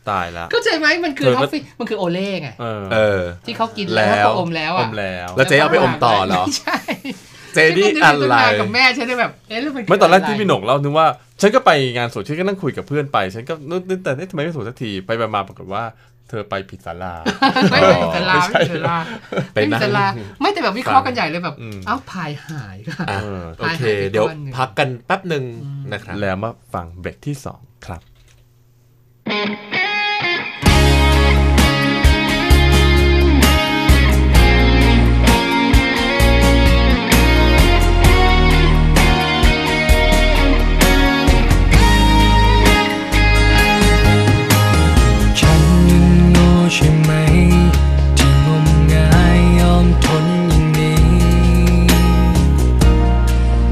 ตายละเข้าใจไหมมันคือเธอทก็อฟฟี่มันคือโอเล่ไงเออเออที่เขากินแล้วแล้วเขาอมแล้วออะมแล้ว แล้วเจ๊เอาไปอมต่อเหรอไม่ใช่เจนี่ฉัอะก็นึกไรถึงงานกับแม่ฉันเลยแบบเอ๊ะแล้วมันคืไม่ตอนแรกะที่พี่หนกเล่านึกว่า ฉันก็ไปงานศพฉันก็นั่งคุยกับเพื่อนไป ฉันก็นึกนึกแต่เอ๊ะทำไมไม่ถูกสักทีไปมาๆปรากฏว่าเธอไปผิดศาลา ไม่ไม่มีสลาไม่ใช่ไม่มีสลาไปไม่มีนั่งสลาไม่แต่แบบวิเคราะห์กันใหญ่เลยแบบอืมเอ้าพายหายค่ะอะเออโอเคหายไปเดี๋ยวก้อนหนึ่งพักกันแป๊บหนึ่งนะครับแล้วมาฟังเบรกที่สองครับ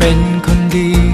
เป็นคนดี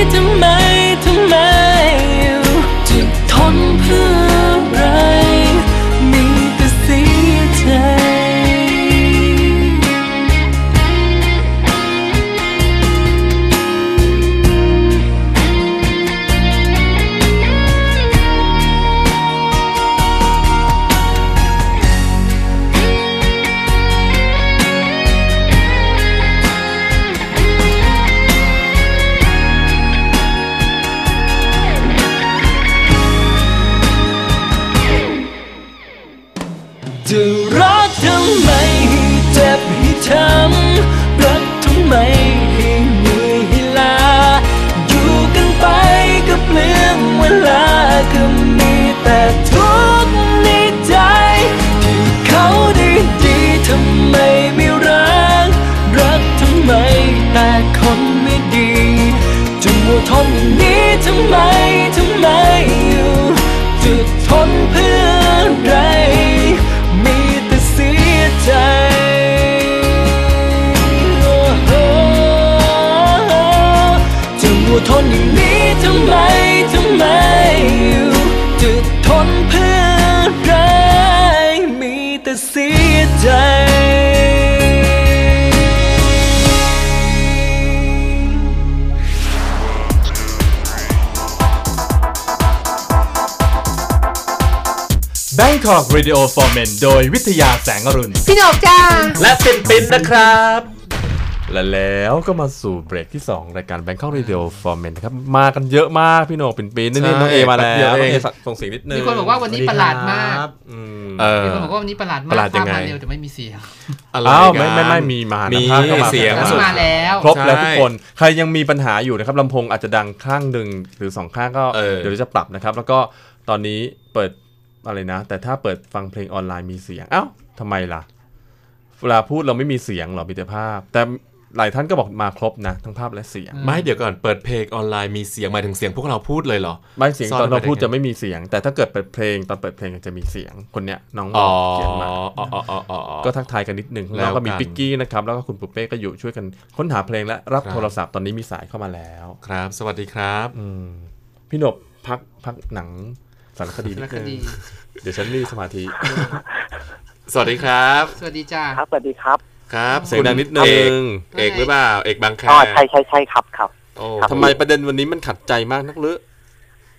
อย่ อดทนอย่างนี้ทำไมทำไมอยู่จะทนเพื่อไรมีแต่เสียใจแบงคอกวิดีโอฟอร์เมนโดยวิทยาแสงอรุณ พี่หนกจ้า และเป็นปินนะครับ และแล้วก็มาสู่เบรกที่ 2 รายการ Bangkok Radio for Men นะครับ มากันเยอะมากพี่โหนกปิ่นปินนี่ใช่น้องเอมาแล้วแป๊บเดียวน้องเอเองส่งเสียงนิดนึงมีคนบอกว่าวันนี้ประหลาดมากอืมเออมีคนบอกว่าวันนี้ประหลาดมาประกหลาดยังไงภาพมาเร็วแต่ไม่มีเสียงอะไรอ้าวกันไม่ไม่ไม่มีมานะมีภาพเข้ามาเสียงวันนี้มาแล้วครบแล้วใช่ทุกคนใครยังมีปัญหาอยู่นะครับลำโพงอาจจะดังข้างหนึ่งหรือสองข้างก็เออเดี๋ยวจะปรับนะครับ แล้วก็ตอนนี้เปิดอะไรนะ แต่ถ้าเปิดฟังเพลงออนไลน์มีเสียงเอ้าทำไมล่ะเวลาพูดเราไม่มีเสียงหรอมีแต่ภาพ แต่ หลายท่านก็บอกมาครบนะทั้งภาพและเสียง ไม่เดี๋ยวก่อนเปิดเพลงออนไลน์มีเสียงหมายถึงเสียงพวกเราพูดเลยเหรอไม่เสียงซ่อนตอนเราไว้ได้พูดไงจะไม่มีเสียง แต่ถ้าเกิดเปิดเพลงตอนเปิดเพลงจะมีเสียงคนเนี้ยน้องอ๋อเขียนมาอ๋ออ๋ออ๋ออ๋อก็ทักทายกันนิดหนึ่งแล้แล้ววก็มีกันปิกกี้นะครับแล้วก็คุณปุเป้ก็อยู่ช่วยกันค้นหาเพลงและรับครับโทรศัพท์ตอนนี้มีสายเข้ามาแล้ว ครับ สวัสดีครับอืมพี่หนบพักพักหนังสารคดีนิแล้ดวคนึงดีเดี๋ยวฉันมีสมาธิสวัสดีครับ สวัสดีจ้าครับสวัสดีครับ ครับ เสียงดังนิดนึเอกงเอกหรือเปล่า เอกบางแคอ๋อใช่ใช่ใช่ครับครับโอ้ครับทำไมประเด็นวันนี้มันขัดใจมากนักหรือ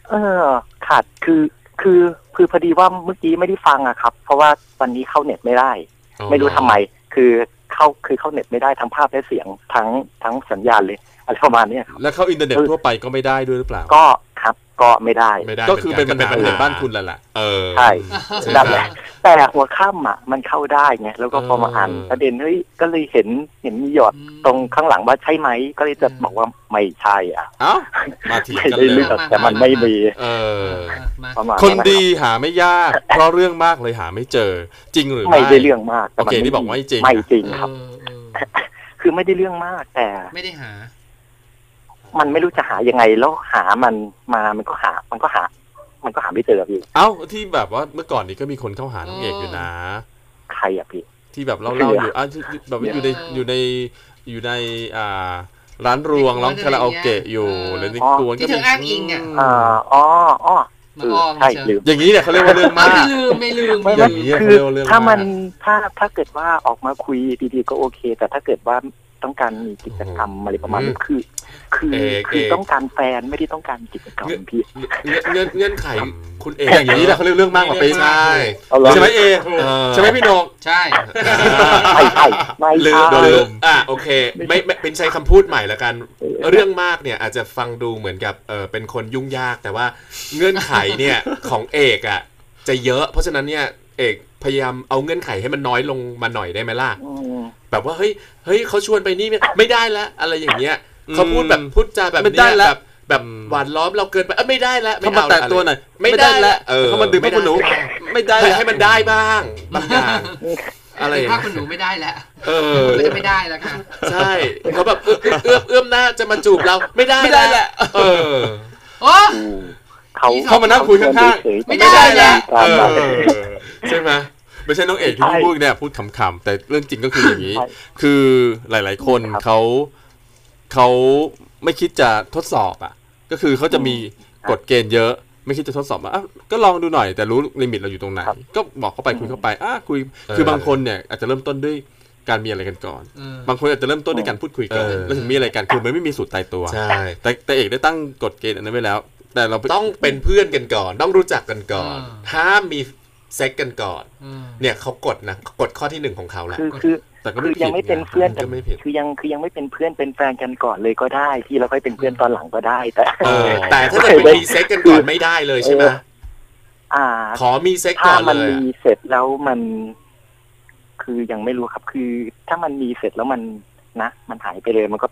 เออขาดคือคือคือพอดีว่าเมื่อกี้ไม่ได้ฟังอะครับ เพราะว่าวันนี้เข้าเน็ตไม่ได้ ไม่รู้ทำไม คือเข้าคือเข้าเน็ตไม่ได้ทั้งภาพและเสียงทั้งทั้งสัญญาณเลยอะไรประมาณเนี้ยครับแล้วเข้าอินเทอร์เน็ตทั่วไปก็ไม่ได้ด้วยหรือเปล่า ก็ครับก็ไม่ได้ไม่ได้ก็คือเป็นปัญหาก็ในบ้านคุณแหละล่ะ เออใช่ใช่นั่นแหละ แต่หัวค่ำอะ มันเข้าได้ไงแล้วก็พอมาอ่านเออประเด็นเฮ้ยก็เลยเห็นเห็นมีหยอดตรงข้างหลังว่าใช่ไหม ก็เลยจะบอกว่าไม่ใช่อะเอ้ามาเถียงไม่กันได้เลเลืยอกแต่มันไม่มีเออมาประมาณคนะรับดีหาไม่ยาก เพราะเรื่องมากเลยหาไม่เจอ จริงหรือไม่ไม่ได้เรื่องมากแต่โอเคมันี่บอกว่าไม่จริงไม่จริงเออครับเออคือไม่ได้เรื่องมากแต่ไม่ได้หา มันไม่รู้จะหายังไงแล้วหามันมามันก็หา มันก็หา มันก็หาไม่เจอพี่เอ้าที่แบบว่าเมื่อก่อนนี้ก็มีคนเข้าหาน้องเอกอยู่นะ ใครอะพี่ที่แบบเล่าเล่าอยู่อะที่ที่แบบว่าอยู่ในอยู่ในอยู่ในอ่าร้านรวงร้องคาราโอเกะอยู่หรือในกวนที่ก็เธมีออ้างอิงอะอ่าอ๋ออ๋อมาเอออ้อมใช่เชียวลืมอย่างนี้เนี่ยเขาเรียกว่าเรื่องมากไม่ลืมไม่ลืมไม่อไม่ย่างนี้คืเขาอเรียกว่าเรื่องถ้ามันมากถ้าถ้าเกิดว่าออกมาคุยดีๆก็โอเค แต่ถ้าเกิดว่า ต้องการมีกิจกรรมอะไรประมาณนี้คือ คือเอกคือเอกต้องการแฟนไม่ได้ต้องการกิจกรรมพี่เงื่อนเงื่อนไขคุณเอกอย่างนี้แหละเขาเรียกเรื่องมากกว่าไปใช่เอาเหรอใช่ไหมเอเออใช่ไหมพี่โหนกใช่ใช่ใช่ไม่หรือใช่หรืออะโอเคไม่ไม่เป็นใช้คำพูดใหม่ละกัน เรื่องมากเนี่ยอาจจะฟังดูเหมือนกับเออเป็นคนยุ่งยากแต่ว่าเงื่อนไขเนี่ยของเอกอะจะเยอะ เพราะฉะนั้นเนี่ยเอกพยายามเอาเงื่อนไขให้มันน้อยลงมาหน่อยได้ไหมล่ะอืม แบบว่าเฮ้ยเฮ้ยเขาชวนไปนี่ไม่ไม่ได้แล้วอะไรอย่างเงี้ยอืมเขาพูดแบบพูดจาแบบไม่เนี้ได้ยแล้วแบบแบบหวานล้อมเราเกินไปเอ้ยไม่ได้แล้วเข้ามาแตะตัวหน่อยไม่ได้แล้วเออเข้ามาดึงพวกคุณหนู ไม่ได้ให้แล้วให้มันได้บ้างบางอย่างอะไรเป็นอย่างภาพเงี้ยคุณหนูไม่ได้แล้วเออก็จะไม่ได้แล้วค่ะใช่เขาแบบเอื้อเอื้อเอื้อมหน้าจะมาจูบเราไม่ได้ไม่ได้แหละเออโอ้อืมเขาเข้ามานั่งคุยข้างๆเฉยๆไม่ได้แล้วเอตามอมาใช่ไหม ไม่ใช่น้องเอกที่ใช่พูดเนี่ยพูดขำๆแต่เรื่องจริงก็คืออย่างนี้ใช่คือหลาย ๆ คนครับเขาเขาไม่คิดจะทดสอบอะ ก็คือเขาจะมีครับกฎเกณฑ์เยอะ ไม่คิดจะทดสอบว่าอะก็ลองดูหน่อยแต่รู้ลิมิตเราอยู่ตรงไหนครับก็บอกเข้าไปคุยเข้าไปอะคุยเออคือบางคนเนี่ยอาจจะเริ่มต้นด้วยการมีอะไรกันก่อนเออบางคนอาจจะเริ่มต้นด้วยการพูดคุยก่อนเออแล้วถึงมีอะไรกันคือมันไม่มีสูตรตายตัวใช่แต่แต่เอกได้ตั้งกฎเกณฑ์อันนั้นไว้แล้ว แต่เราไปต้องเป็นเพื่อนกันก่อน ต้องรู้จักกันก่อน ห้ามมี เซ็กกันก่อนเออเนี่ยเขากดนะกฎข้อที่หนึ่งของเขาแหละคือคือแต่ก็คืไม่อยังไม่เป็นเพื่อนก็ไม่ผิดคือยังคือยังไม่เป็นเพื่อนเป็นแฟนกันก่อนเลยก็ได้ ที่เราค่อยเป็นเพื่อนตอนหลังก็ได้ แต่เออแต่ถ้าเกิดไปมีเซ็กกันก่อนไม่ได้เลยใช่ไหมอ่า ขอมีเซ็กถ้าก่อนมันเลยมีเสร็จแล้วมัน คือยังไม่รู้ครับ คือ ถ้ามันมีเสร็จแล้วมันนะมันหายไปเลยมันก็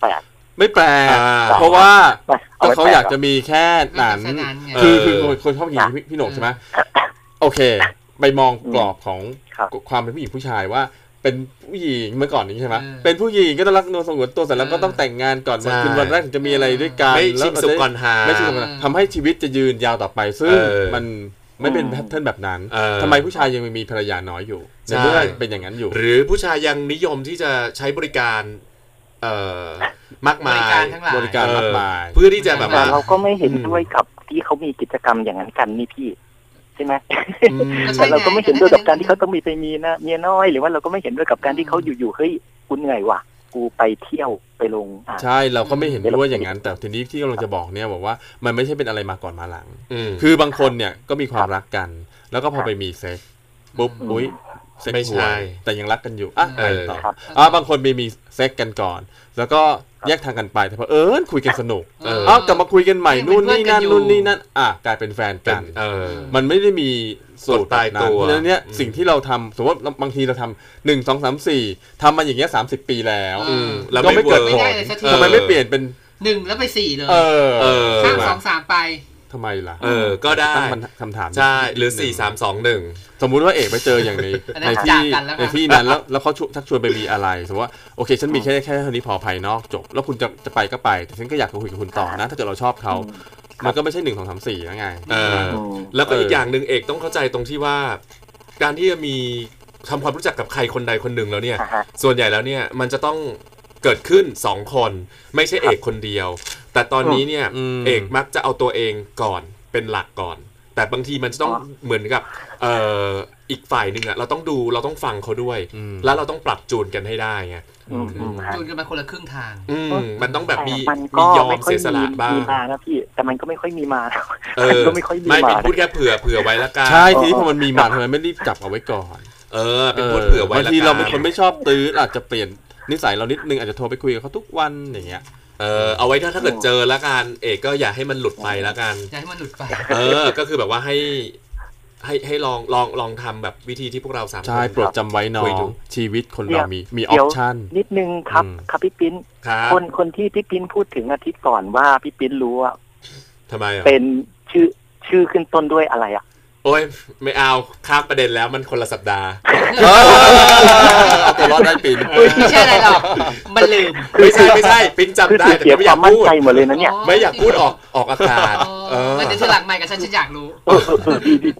แปลกไม่แปลกอ่าเพราะว่าๆไปก็ไว้เขาแปลอยากจะมีแค่นั้นแค่นั้นไงคือเออคือคนคนชอบอย่างนี้พี่พี่หนกใช่ไหม โอเค ไปมองกรอบของครับความเป็นผู้หญิงผู้ชายว่า เป็นผู้หญิงเมื่อก่อนนี้ใช่ไหมเออเป็นผู้หญิงก็ต้องรักนวลสงวนตัวเสร็จแล้วก็ต้องแต่งงานก่อนวันใช่คืนวันแรกถึงจะมีอะไรด้วยกันไม่แล้ชิวงสุกก่อนหาไม่ชิงสุกก่อนหาทำให้ชีวิตจะยืนยาวต่อไป ซึ่งเออมันไม่เป็นอืมแพทเทิร์นแบบนั้นเออทำไมผู้ชายยังมีภรรยาน้อยอยู่ในใช่เมื่อเป็นอย่างนั้นอยู่ หรือผู้ชายยังนิยมที่จะใช้บริการเอ่อมากบมายริการทั้งหลายบริการมากมายเออเพื่อที่จะแบบแต่ว่าเราก็ไม่เห็นอืมด้วยกับที่เขามีกิจกรรมอย่างนั้นกันนี่พี่ ใช่ไหมอืมก็ใช่แต่เราก็ไม่เห็นด้วยกับการที่เขาต้องมีไปมีนะเมียน้อยหรือว่าเราก็ไม่เห็นด้วยกับการที่เขาอยู่ๆเฮ้ยกูเหนื่อยว่ะกูไปเที่ยวไปลงอะใช่เราก็ไม่เห็นด้วยอย่างนั้น แต่ทีนี้ที่กำลังจะบอกเนี่ยบอกว่ามันไม่ใช่เป็นอะไรมาก่อนมาหลังอืมคือบางคนเนี่ยก็มีความรักกัน แล้วก็พอไปมีเซ็กปุ๊บอุ้ยเซ็กไม่ใช่ห่วยแต่ยังรักกันอยู่อะไปเออต่อครับอะบางคนไปมีเซ็กกันก่อน แล้วก็ แยกทางกันไปแต่พอเออคุยกันสนุกเอออ้าวกลับมาคุยกันใหม่ยังเป็นนู่นนี่นั่นเพื่อนกันอยู่นู่นนี่นั่นอะกลายเป็นแฟนเป็กันนเออ มันไม่ได้มีสูตรกฎตายแบบนั้นตัวเพราะฉะนั้นเนี่ยอืมสิ่งที่เราทำสมมติว่าบางทีเราทำหนึ่งสองสามสี่ทำมาอย่างเงี้ยสามสิบปีแล้วอืมแล้วก็ไม่ไม่เกิดวิไม่ร์ได้เลยสักที ทำไมไม่เปลี่ยนเป็นหนึ่งแล้วไปสี่เลยเออ เออ ข้ามสองสามไป ทำไมล่ะเออก็ได้ตั้งคำถามใช่หรือสี่สามสองหนึ่งสมมุติว่าเอกไปเจออย่างในอันนั้ในนที่จากกันแล้วในครับที่นั้นแล้วแล้วเขาชวนชักชวนไปมีอะไรสมมติว่าโอเค ฉันมีแค่แค่เท่านี้พอภายนอกจบ แล้วคุณจะจะไปก็ไป แต่ฉันก็อยากจะคุยกับคุณต่อนะ ถ้าเกิดเราชอบเขามันก็ไม่ใช่หนึ่งสองสามสี่แล้วไงเอออืมแล้วก็อีเอกอออย่างหนึ่งเอกต้องเข้าใจตรงที่ว่า การที่จะมีทำความรู้จักกับใครคนใดคนหนึ่งแล้วเนี่ยอ่าฮะส่วนใหญ่แล้วเนี่ยมันจะต้อง เกิดขึ้นสองคน ไม่ใช่เอกคนเดียว แต่ตอนนี้เนี่ยอืมเอกมักจะเอาตัวเองก่อนเป็นหลักก่อน แต่บางทีมันจะต้องอ๋อเหมือนกับเอ่ออีกฝ่ายหนึ่งอะเราต้องดูเราต้องฟังเขาด้วยอืมแล้วเราต้องปรับจูนกันให้ได้ไงอืมอืมฮะจูนกันมาคนละครึ่งทาง อืมมันต้องแบบมีแต่มันมีก็ยอมไม่ค่อยเสียสละมีบ้างมีมานะพี่แต่มันก็ไม่ค่อยมีมาเออก็ไม่ค่อยมีไม่มาเป็นพูดแค่เผื่อเผื่อไว้ละกันใช่ทีนี้พอมันมีมาทำไมไม่รีบจับเอาไว้ก่อน เออเป็นพูดเผื่อไว้บางละทีกันเราเป็นคนไม่ชอบตื้ออาจจะเปลี่ยน นิสัยเรานิดนึงอาจจะโทรไปคุยกับเขาทุกวันอย่างเงี้ยเออเอาไว้ถ้าถ้าเกิดเจอละกันเอกก็อย่าให้มันหลุดไปละกัน อย่าให้มันหลุดไป เออ ก็คือแบบว่าให้ให้ให้ลองลองลองทำแบบวิธีที่พวกเราสามคนใช่โปรดจำไว้น้อคุยดูงชีวิตคนเดี๋เรายวมีมีอเดี๋อยวปชั่น นิดนึงครับ อืม ครับพี่ปิ้นครับคนคนที่พี่ปิ้นพูดถึงอาทิตย์ก่อนว่าพี่ปิ้นรู้ว่าทำไมอะเป็นชื่อชื่อขึ้นต้นด้วยอะไรอะ โอ้ยไม่เอาข้ามประเด็นแล้วมันคนละสัปดาห์เอาตัวรอดได้ปีนไม่ใช่อะไรหรอกมันลืมไม่ใช่ไม่ใช่ปิ้นจำคือได้แต่เสียไม่อามกควายมั่นพูดใจหมดเลยนะเนี่ยไม่อยากพูดออกออกอากาศอ๋อเออแล้วเดี๋ยวทีหลังใหม่กับฉันฉันอยากรู้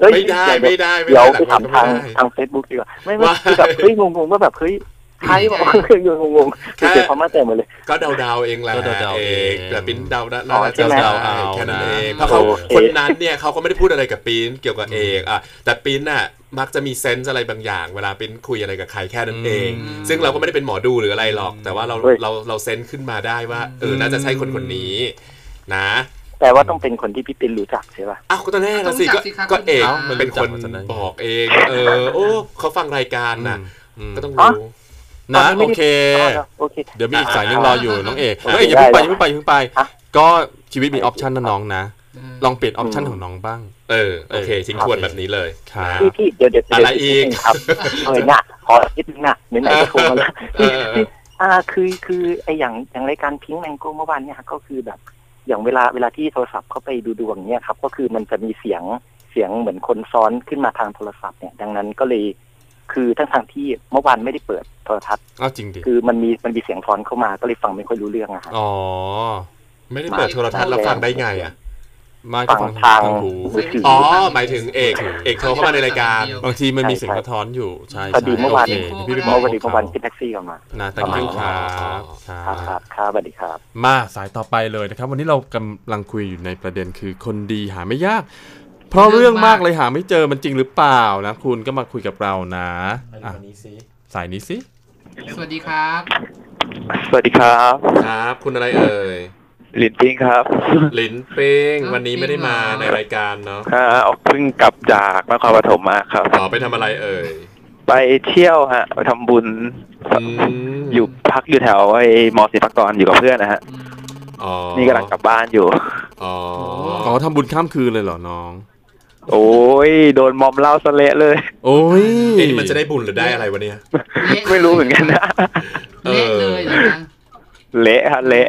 เฮ้ยไม่ได้ไม่ได้ไม่เดี๋ยวได้ไปถามหลัทางงๆก็ไม่ได้ทางเฟซบุ๊กดีกว่าไม่ไม่ว่าคือแบบเฮ้ยงงๆว่าแบบเฮ้ย ใครบอกคืองงๆคือเสียความมั่นใจหมดเลย ก็เดาๆเองแหละก็เดาๆเอเองงแต่ปิ้นเดาได้อ๋อน่าใช่จะไหมเดาเอาแค่นั้นเองนะเพราะเขาโอเคคนนั้นเนี่ยเขาก็ไม่ได้พูดอะไรกับปิ้นเกี่ยวกับเอกอะแต่ปิ้นน่ะมักจะมี sense อะไรบางอย่าง เวลาปิ้นคุยอะไรกับใครแค่นั้นเองอืมซึ่งเราก็ไม่ได้เป็นหมอดูหรืออะไรหรอก แต่ว่าเราเฮ้ยเราเรา sense ขึ้นมาได้ว่าเออน่าจะใช่คนคนนี้ นะแต่ว่าต้องเป็นคนที่พี่ปิ้นรู้จักใช่ป่ะ อ้าว ก็ตอนแรกละสิต้องรู้จัก็กสิครับก็เอกเอ้ามันเป็นคนรู้จักมาจากไหนบอกเอง เออ โอ้เขาฟังรายการน่ะอืมก็ต้องอ๋อรู้ นะตอนนี้ไม่โอได้โอเค โอเค เดี๋ยวมีอีกสายหนึงอะรออยู่น้องเอกอะน้องเอกอย่าเพิ่งไปอย่าเพิ่งไปอย่าเพิ่งไปอะก็ชีวิตมี option นะน้องนะ ลองเปลี่ยน option ของน้องบ้าง เออโอเคทิ้งทวนแบบนี้เลยครับพี่พี่เดี๋ยวเดี๋ยวเดี๋ยวอะไรอีกนิดนึงครับเออน่ะขอนิดนึงน่ะไหนๆก็โทรมาแล้วเออเออพี่อ่าคือคือไออย่างอย่างรายการ Pink Mango เมื่อวานเนี่ยก็คือแบบ อย่างเวลาเวลาที่โทรศัพท์เข้าไปดูดวงเนี่ยครับ ก็คือมันจะมีเสียงเสียงเหมือนคนซ้อนขึ้นมาทางโทรศัพท์เนี่ย ดังนั้นก็เลย คือทั้งทางๆที่เมื่อวานไม่ได้เปิดโทรทัศน์เอาจริงดิคือมันมีมันมีเสียงซ้อนเข้ามาก็เลยฟังไม่ค่อยรู้เรื่องอะฮะอ๋อไม่ได้เปิดโทรทัศน์แล้วฟังได้ไงอะไม่ก็ฟังฟังทางทางหูมือถืออ๋อหมายถึงเอกเอกโทรเข้ามาในรายการบางทีมันมีใช่เสียงสะท้อนอยู่ใช่พอดีใช่เมื่อวานโคนี้พี่ไปบอกเมื่อวันนี้เขาเมื่อวันขึ้นแท็กซี่กันมานะแต่กิ้วครับคครัรับบครับครับสวัสดีครับ มาสายต่อไปเลยนะครับ วันนี้เรากำลังคุยอยู่ในประเด็นคือคนดีหาไม่ยาก เพราะเรื่องมากเลยหาไม่เจอมันจริงหรือเปล่านะ คุณก็มาคุยกับเรานะอะสายนี้สิสวัสดีครับ สวัสดีครับครับ คุณอะไรเอ่ยลินปิ้งครับลินเป้งอ้าววันนี้ไม่ได้มาจริงเหรอในรายการเนาะฮะเพิ่งกลับจากนครปฐมมาครับอ๋อไปทำอะไรเอ่ยไปเที่ยวฮะไปทำบุญอืมอยู่พักอยู่แถวไอ้มอศิลปากรอยู่กับเพื่อนนะฮะอืมอ๋อนี่กำลังกลับบ้านอยู่ อ๋ออ๋อทำบุญข้ามคืนเลยเหรอน้อง โอ้ยโดนมอมเหล่าสะเละเลย โอ้ยเอ๊ะนี่มันจะได้บุญหรือได้อะไรวะเนี่ยละไม่รู้เหมือนกันนะเออเละเลยเหรอนะเละฮะเละ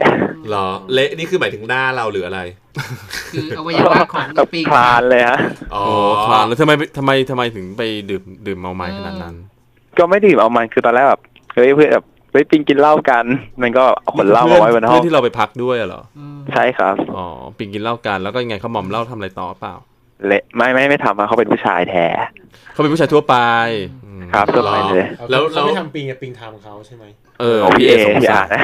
เหรอ เละนี่คือหมายถึงหน้าเราหรืออะไร คืออวัยวะของกับปิงคลานเลยฮะ อ๋อโอ้คลานแล้วทำไมทำไมทำไมถึงไปดื่มดื่มเมาไม้ขนาดนั้น ก็ไม่ดื่มเอามันคือตอนแรกแบบเฮ้ยเพื่อนแบบเฮ้ยปิงกินเหล้ากัน มันก็เอาขวดเหล้ามาไว้บนห้เพื่อองนที่เราไปพักด้วยเหรอ อืมใช่ครับ อ๋อปิงกินเหล้ากันแล้วก็ยังไงเขามอมเหล้าทำอะไรต่อเปล่า เละไม่ไม่ไม่ทำอะเขาเป็นผู้ชายแท้เขาเป็นผู้ชายทั่วไปอืมครับทั่วไปเลย แล้วเขาแล้วไม่ทำปิงอะปิงทำเขาใช่ไหมเออโอ้พี่เออย่าสารนะ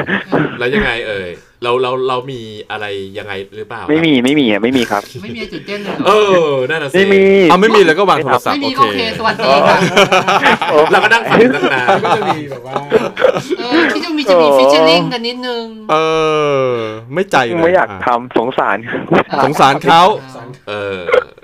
แล้วยังไงเอ่ย เราเราเรามีอะไรยังไงหรือเปล่า ไม่มีไม่มีอะไม่มีครับ ไม่มีอะไรตื่นเต้นเลยเหรอเออนั่นน่ะสิไม่มีเอาไม่มีแล้วก็วางโทรศัพท์ไม่มีโอก็โอเค เคสวัสดีค่ะเราก็นั่งฟังอยู่ตั้งนานก็จะมีแบบว่า เออที่จะมีจะมี featuring กันนิดนึง เออ ไม่ใจเลยไม่อยากะทำสงสารผู้ชายสงสารเขาเออ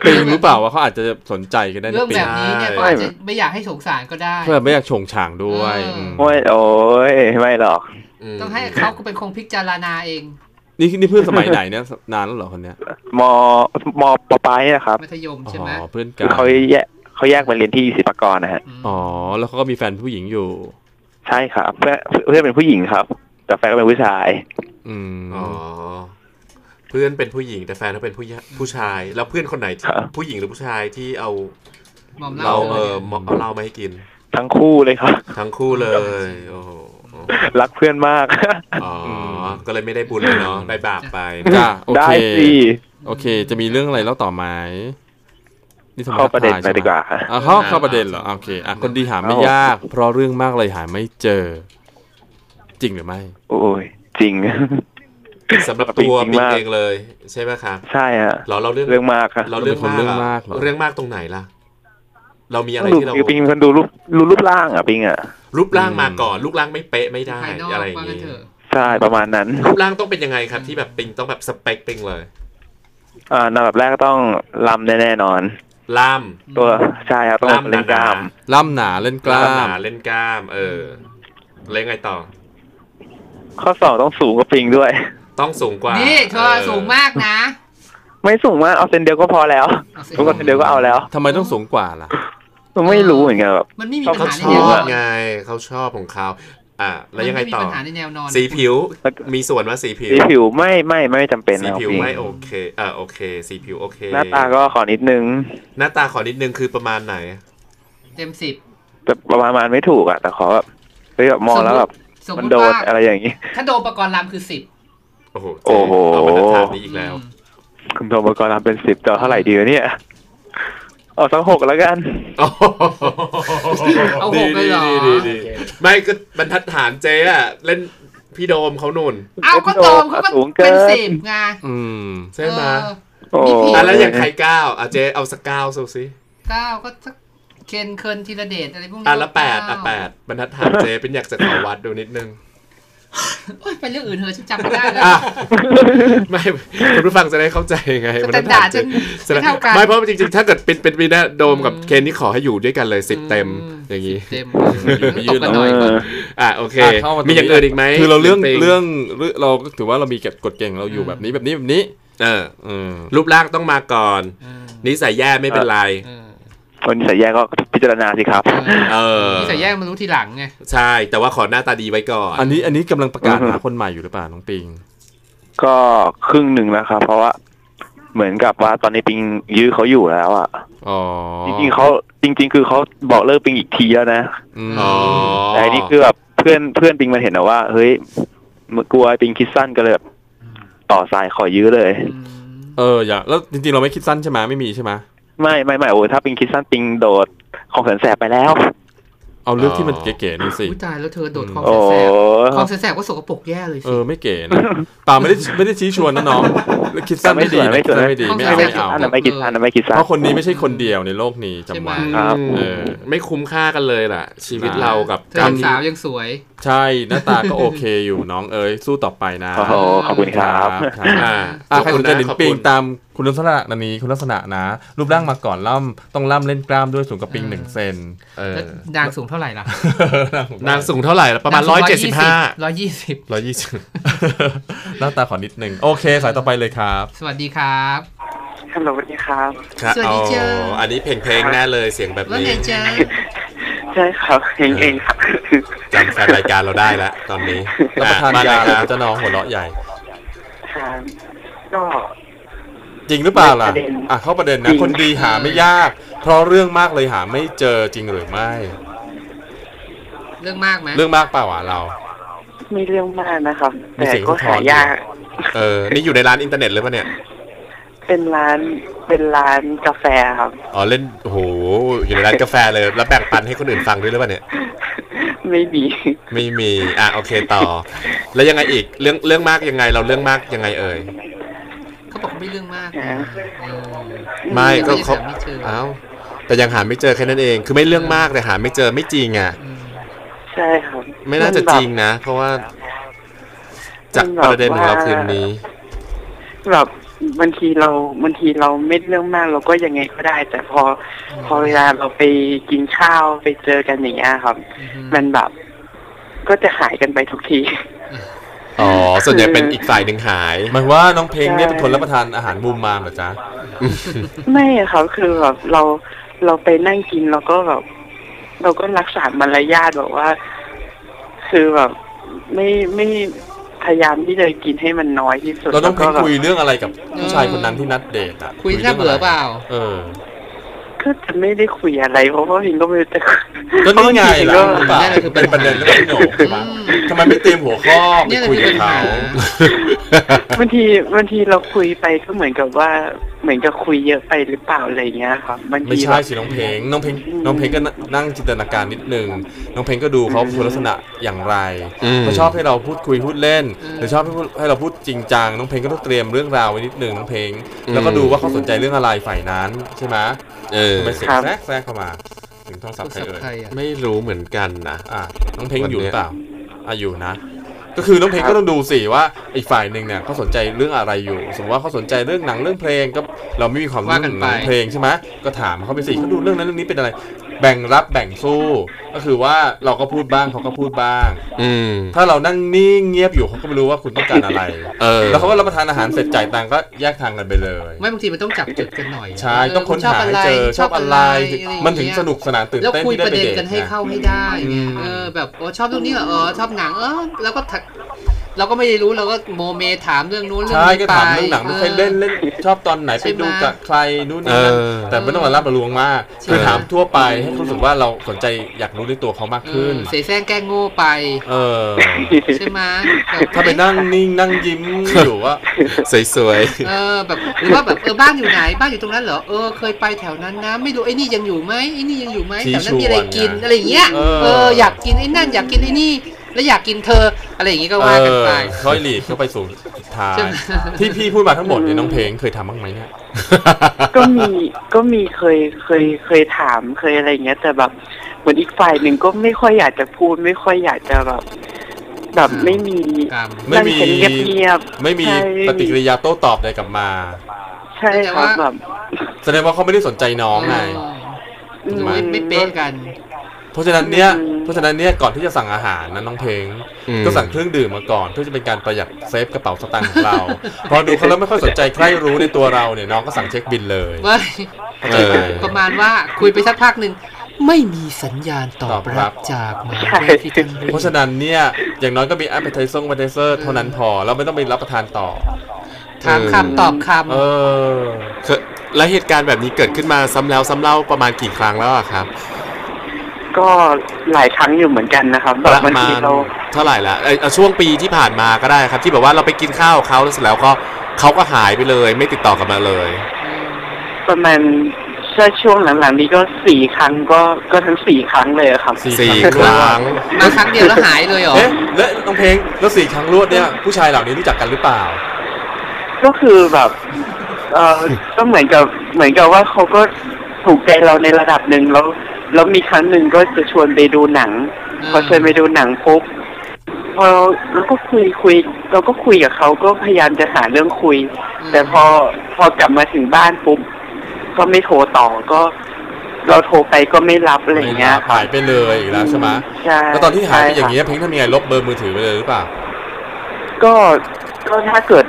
ปิงหรือเปล่าว่าเขาอาจจะสนใจกันได้นะเรื่องปิแบงบนี้เนี่ยก็อาจจะไม่อยากให้สงสารก็ได้ เพื่อไม่อยากชงฉางด้วยเอออืม โอ้ยโอ้ยไม่หรอกม ต้องให้เขาเป็นคงพิจารณาเอง นี่นี่เพื่อนสมัยไหนเนี่ยนานแล้วเหรอคนเนี้ยมมปปลายนี่นะครับมัธยมอ๋ใช่ไหมอเพื่อนกัคือนเขาแยกเขาแยกมาเรียนที่ศิลปากรนะฮะมอ๋อแล้วเขาก็มีแฟนผู้หญิงอยู่ ใช่ครับเพื่อนเพื่อนเป็นผู้หญิงครับ แต่แฟนก็เป็นผู้ชาย อืมอ๋อเพื่อนเป็นผู้หญิงแต่แฟนเขาเป็นผู้ยะผู้ชาย แล้วเพื่อนคนไหนที่ครับผู้หญิงหรือผู้ชายที่เอามอมเราเหล้าเออมเอาเหล้ามาให้กิน ทั้งคู่เลยครับ ทั้งคู่เลย โอ้โห รักเพื่อนมาก อ๋อ ก็เลยไม่ได้บุญเลยเนาะได้บาปไปจ้าโอได้เคสิโอเค จะมีเรื่องอะไรเล่าต่อไหมนี่ทำไมเข้าประเด็นทักไปทายดีกว่าใช่ไหมอะเข้าเข้าประเด็นเหรออะโอเคอะคนดีหาไม่ยาก เพราะเรื่องมากเลยหาไม่เจอ จริงหรือไม่ โอ้ยจริง สำหรับตัวจริงปิงมาก เองเลย ใช่ไหมครับใช่ฮะเราเราเรื่องเรื่องมากครับเราเรื่องเราเป็นคนเรื่องมากเหรอ เรื่องมากตรงไหนล่ะ เรามีอะไรดูที่เรา คือปิงเป็นคนดูรูปรูรูปร่างอะปิงอะ รูปร่างมาก่อนรูปร่างไม่เป๊ะไม่ได้ภายนอกอะไรอย่างว่างั้นงี้เถอะใช่ประมาณนั้น รูปร่างต้องเป็นยังไงครับ ที่แบบปิงต้องแบบสเปคปิงเลยอ่าอันดับแรกก็ต้องลำแน่ๆนอนล่ามตัวใช่ครับต้องล่ามหเล่นกล้ามล่ำหนาเล่นกล้าล่ามหมนาเล่นกล้าม เออเล่นไงต่อ ข้อสองต้องสูงกว่าปิงด้วย ต้องสูงกว่า นี่นี่เธอสูงมากนะ ไม่สูงมากเอาเซนเดียวก็พอแล้วเอาสิสูงกว่าเซนเดียวก็เอาแล้วทำไมต้องสูงกว่าล่ะ ไม่รู้เหมือนกันแบบ มันไม่มีเขาปัญเขาหาชในอแนวบนอนไงเขาชอบของเขาอะแล้วยังไงมันม่ต่อมีปัญหาในแนวนอนสีผิวมีส่วนว่าสีผิว สีผิวไม่ไม่ไม่จำเป็นสีนะครับผิวปิงไม่โอเคเออโอเค สีผิวโอเค หน้าตาก็ขอนิดนึงหน้าตาขอนิดนึงคือประมาณไหน เต็มสิบแบบประมาณไม่ถูกอะแต่ขอแบบเฮ้ยแบบมองแล้วแบบสมมมันติโดนว่าอะไรอย่างนี้ ถ้าโดนประกรณ์ลำคือสิบโอ้โหโอ้โห เอาบรรทัดฐานนี้อีกแล้วคุณโทรมากรทำเป็นสิบแต่เท่าไหร่ดีวะเนี่ย เอาสักหกแล้วกัน เอาหกเลยเหรอดีดีดีดีไม่ก็บรรทัดฐานเจ๊อะเล่นพี่โดมเขาหนุนเอาก็โดมเขาก็สูงเกินเป็นสิบไงอืมใช่ไหมเออโอ้มีผิดอะแล้วอย่างใครเก้าอะเจ๊เอาสักเก้าสูสิเก้าก็สักเคนเคินธีรเดชอะไรพวกนี้อะแล้วแปดเก้าอะแปดบรรทัดฐานเจ๊เป็นอยากจะขอวัดดูนิดนึงโอ๊ย ไปเรื่องอื่นเถอะฉันจำไม่ได้แล้วอะไม่คุณผู้ฟังจะได้เข้าใจไงสบรแตรทันดดาฐาร์นดเจ๊ฉันไม่เท่ากันไม่เพราะจริงๆ ถ้าเกิดเป็นเป็นปีหน้าโดมกับอืมเคนนี่ขอให้อยู่ด้วยกันเลยสิบเต็มอืมอย่างนี้เต็มไปยืตดกกันหน่อยก่อนอะโอเคอะเข้ามาตรงนี้มีอย่างอื่นอีกไหมคือเราเรื่องปิงเรื่องเรื่องเราก็ถือว่าเรามีเก็บกฎเก่งเราอยู่แบบนี้แบบนี้แบบนี้ เอออืมรูปร่างต้องมาก่อนเออนิสัยแย่ไม่เป็นไรเออ คนใส่แยกก็พิจารณาสิครับ เออนี่ใส่แยกมารู้ทีหลังไง ใช่ แต่ว่าขอหน้าตาดีไว้ก่อน อันนี้อันนี้กำลังประกาศอือฮึหาคนใหม่อยู่หรือเปล่าน้องปิง ก็ครึ่งหนึ่งแล้วครับ เพราะว่าเหมือนกับว่าตอนนี้ปิงยื้อเขาอยู่แล้วอะอ๋อจริงๆเขาจริง ๆ คือเขาบอกเลิกปิงอีกทีแล้วนะอืมอ๋อแต่อันนี้คือแบบเพื่อนเพื่อนปิงมันเห็นนะว่า เฮ้ยกลัวปิงคิดสั้นก็เลยแบบต่อสายขอยื้อเลย เออ อย่า แล้วจริงๆเราไม่คิดสั้นใช่ไหมไม่มีใช่ไหม ไม่ไม่ไม่โอ้ยถ้าปิงคิดสั้นปิงโดดของเขินแสบไปแล้ว เอาเรื่องที่มันเก๋ๆนี่สิอุ้ยตายแล้วเธอโดดคลองโอ้แสบๆคลองแสบๆก็สกปรกแย่เลยเอสิ อไม่เก๋นะเปล่าไม่ได้ไม่ได้ชี้ชวนนะน้องคิดสั้นไม่ดีไม่นะสวยคิดสั้นไม่ดีไม่ไม่สวยเอาไม่เอาอันนั้นไม่คิดสั้นอันนั้นไม่คิดสั้นเพราะคนนี้ไม่ใช่คนเดียวในโลกนี้จำไว้ครับอืมเออ ไม่คุ้มค่ากันเลยล่ะ ชีวิตเรากับเธอยังสาวยังสวยใช่หน้าตาก็โอเคอยู่น้องเอ๋ยสู้ต่อไปนะโอ้โหขอบคุณครับครับอ่าอะใครสนใจหลินขอบปิงคุณตามคุณลักษณะนันนี้คุณลักษณะนะ รูปร่างมาก่อนล่ำต้องล่ำเล่นกล้ามด้วยสูงกับปิงหนึ่งเซนเออแล้วนางสูงเท่าไหร่ล่ะนางสูงเท่าไหร่ละประมาณร้อยเจ็ดสิบห้าร้อยยี่สิบร้อยยี่สิบหน้าตาขอนิดหนึ่งโอเค สายต่อไปเลยครับ สวัสดีครับฮัลโหลสวัสดีครับครับสวัสดีเจ้าอ๋ออันนี้เพลงเพลงแน่เลยเสียงแบบว่านี้ไงเจ๊ะใช่ครับเองเองครับ จำแฟนรายการเราได้แล้วตอนนี้รับประทานอะมยาเลเลยครับเจ้าน้องหัวเราะใหญ่ครับก็จริงหรือเปล่าล่ะประเด็นอะเข้าประเด็นจนะริงคนดีหาไม่ยาก เพราะเรื่องมากเลยหาไม่เจอจริงหรือไม่ เรื่องมากไหมเรื่องมากเปล่าวะเรา ไม่เรื่องมากนะครับมีแต่เสียงก็สะท้อหานยาก เออ นี่อยู่ในร้านอินเทอร์เน็ตหรือเปล่าเนี่ย เป็นร้านเป็นร้านกาแฟครับ อ๋อเล่นโอ้โหอยู่ในร้านกาแฟเลย แล้วแบ่งปันให้คนอื่นฟังด้วยหรือเปล่าเนี่ย ไม่มี ไม่มี อะโอเคต่อ แล้วยังไงอีก เรื่องเรื่องมากยังไง เราเรื่องมากยังไงเอ่ย เขาบอกเขาไม่เรื่องมากอ่าเออไม่ก็ยังเขาหาไม่เจอเอ้าแต่ยังหาไม่เจอแค่นั้นเอง คือไม่เรื่องมากแต่หาไม่เจอไม่จริงอะ อืมใช่ครับไม่น่าจะจริงนะ เพราะว่าจากประเด็นของเราคืนนี้ แบบ บางทีเราบางทีเราไม่เรื่องมากเราก็ยังไงก็ได้ แต่พอพอเวลาเราไปกินข้าวไปเจอกันอย่างเงี้ยครับ มันแบบก็จะหายกันไปทุกทีอ๋อส่วนใหญ่เป็นอีกฝ่ายหนึ่งหายหมายว่าน้องเพลงเนี่ยเป็นคนรับประทานอาหารมุมมามเหรอจ๊ะไม่ครับคือแบบเราเราไปนั่งกินเราก็แบบเราก็รักษามารยาทแบบว่า คือแบบไม่ไม่ พยายามที่จะกินให้มันน้อยที่สุดเราต้องแล้วเพลงก็แบบ คุยเรื่องอะไรกับผู้ชายคนนั้นที่นัดเดทอะคุยน่าเบื่อเปล่า เออ ก็จะไม่ได้คุยอะไรเพราะว่าพิงก็ไม่รู้จะก็นี่ไงล่ะก็หรือเปล่านั่นแหละคือเป็นประเด็นเรื่องพี่โหน่งใช่ปะทำไมไม่เตรียมหัวข้อไปคุยกับเขา บางทีบางทีเราคุยไปก็เหมือนกับว่าเหมือนกับคุยเยอะไปหรือเปล่าอะไรอย่างเงี้ยครับบางทีไม่ใช่แบบสิน้องเพลงน้องเพลงน้องเพลงก็นั่งจินตนาการนิดนึง น้องเพลงก็ดูเขาคุณลักษณะอย่างไรอืม เขาชอบให้เราพูดคุยพูดเล่น หรือชอบให้พูดให้เราพูดจริงจังน้องเพลงก็ต้องเตรียมเรื่องราวไว้นิดนึงน้องเพลงแล้วก็ดูว่าเขาสนใจเรื่องอะไรฝ่ายนั้นใช่ไหม เออทำไมเสียงครับ แทรกแทรกเข้ามาถึงโทรศัพท์ใครเอ่ยใครอะไม่รู้เหมือนกันนะ อะน้องเพลงวันอยู่หเนี้รือยเปล่าอะอยู่นะ ก็คือน้องเพลงก็ต้องดูสิว่าอีกฝ่ายหนึ่งเนี่ยเขาสนใจเรื่องอะไรอยู่ สมมติว่าเขาสนใจเรื่องหนังเรื่องเพลงก็เราไม่มีความรู้ว่ากันเรื่องไปหนังเพลงใช่ไหมก็ถามเขาไปสิเขาดูเรื่องนั้นเรื่องนี้เป็นอะไร แบ่งรับแบ่งสู้ ก็คือว่าเราก็พูดบ้างเขาก็พูดบ้าง อืม ถ้าเรานั่งนิ่งเงียบอยู่เขาก็ไม่รู้ว่าคุณต้องการอะไร เออ แล้วเขาก็รับประทานอาหารเสร็จจ่ายตังค์ก็แยกทางกันไปเลย ไม่บางทีมันต้องจับจุดกันหน่อยใช่ต้องค้นหาให้เจอชอบอะไรมันถึงสนุกสนานตื่นแล้วเต้นคุยที่ได้ประไปเด็นเดทกันให้ไงเข้าให้ได้อืไงมเออแบบโอ้ชอบเรื่องนี้เหรอเออชอบหนังเออแล้วก็ถัก เราก็ไม่ได้รู้เราก็โมเมถามเรื่องนู้นเรื่องใช่นี้ก็ไป ถามเรื่องหนังไม่เคยเล่นเล่นชอบตอนไหนใช่ไปไหมดูกับใครนู่นนี่นั่นเออ แต่ไม่ต้องมารับมาลวงมาก คือถามทั่วไปให้เขารู้สึกว่าเราสนใจอยากรู้ในตัวเขามากเอขึ้อนเสแสร้งแกล้งโง่ไป เออ ใช่ไหมแบบถ้าไปนั่งนิ่งนั่งยิ้มอยู่ว่า สวย เออแบบหรือว่าแบบเออบ้านอยู่ไหนบ้านอยู่ตรงนั้นเหรอเออเคยไปแถวนั้นนะไม่รู้ไอ้นี่ยังอยู่ไหมไอ้นี่ยังอยู่ไหมชี้แถวนั้นมีอะไรชวนกินไง อะไรอย่างเงี้ยเออ เอออยากกินไอ้นั่นอยากกินไอ้นี่ แล้วอยากกินเธออะไรอย่างงี้ก็ว่ากันไปเออค่อยหลีดเข้าไปสู่สุดท้ายใช่ไหมที่พี่พูดมาทั้งหมดเนี่ยน้องเพลงเคยทำบ้างไหมเนี่ยก็มีก็มีเคยเคยเคยถามเคยอะไรอย่างเงี้ย แต่แบบเหมือนอีกฝ่ายหนึ่งก็ไม่ค่อยอยากจะพูด ไม่ค่อยอยากจะแบบแบบไม่มีกรรมไม่มีนั่งกันเงียบๆไม่มีใช่ปฏิกิริยาโต้ตอบใดกลับมา ใช่ครับแบบแสดงว่าเขาไม่ได้สนใจน้องไงเออไม่ไม่เป๊ะกัน เพราะฉะนั้นเนี่ยอืม เพราะฉะนั้นเนี่ยก่อนที่จะสั่งอาหารนะน้องเพลงอืมก็สั่งเครื่องดื่มมาก่อน เพื่อจะเป็นการประหยัดเซฟกระเป๋าสตางค์ของเรา พอดูเขาแล้วไม่ค่อยสนใจใครรู้ในตัวเราเนี่ยน้องก็สั่งเช็คบินเลยเว้ยเข้าใจไหมประมาณว่าคุยไปสักพักหนึ่งไม่มีสัญญาณตอตบอบรัรับบจากหมายเลขที่ท่านเรียกเพราะฉะนั้นเนี่ยอย่างน้อยก็มี appetizer appetizer เท่านั้นพอเราไม่ต้องไปรับประทานต่อถามคำตอบคเออเคยแล้วเหตุการณ์แบบนี้เกิดขึ้นมาซ้ำแล้วซ้ำเล่าประมาณกี่ครั้งแล้วอะครับ ก็หลายครั้งอยู่เหมือนกันนะครับแบปบระบางมาทีณเรา เท่าไหร่ละเอ้ยเอาช่วงปีที่ผ่านมาก็ได้ครับ ที่แบบว่าเราไปกินข้าวกับเขาแล้วเสร็จแล้วก็เขาก็หายไปเลย ไม่ติดต่อกลับมาเลย ประมาณถ้าช่วงหลังๆนี้ก็สี่ครั้งก็ก็ทั้งสี่ครั้งเลยอะครับ สี่ สี่ครั้งครั้งำมาครั้งเดียวแล้วหายเลยเหรอ เอ๊ะแล้วน้องเพลงแล้วสี่ครั้งรวดเนี่ยผู้ชายเหล่านี้รู้จักกันหรือเปล่า ก็คือแบบ เออก็เหมือนกับเหมือนกับว่าเขาก็ ถูกใจเราในระดับหนึ่งแล้วแล้วมีครั้งหนึ่งก็จะชวนไปดูหนังอืมพอชวนไปดูหนังปุ๊บพอแล้วก็คุยคุย เราก็คุยกับเขาก็พยายามจะหาเรื่องคุย แต่พอพอกลับมาถึงบ้านปุ๊บก็ไม่โทรต่อก็ เราโทรไปก็ไม่รับอะไรอย่างเงี้ยครับหายไปเลยอีกแล้วใช่ไหมใช่แล้วตอนที่หายไปอย่างนี้เงี้ยเพลงทำยังไงลบเบอร์มือถือไปเลยหรือเปล่าก็ก็ถ้าเกิด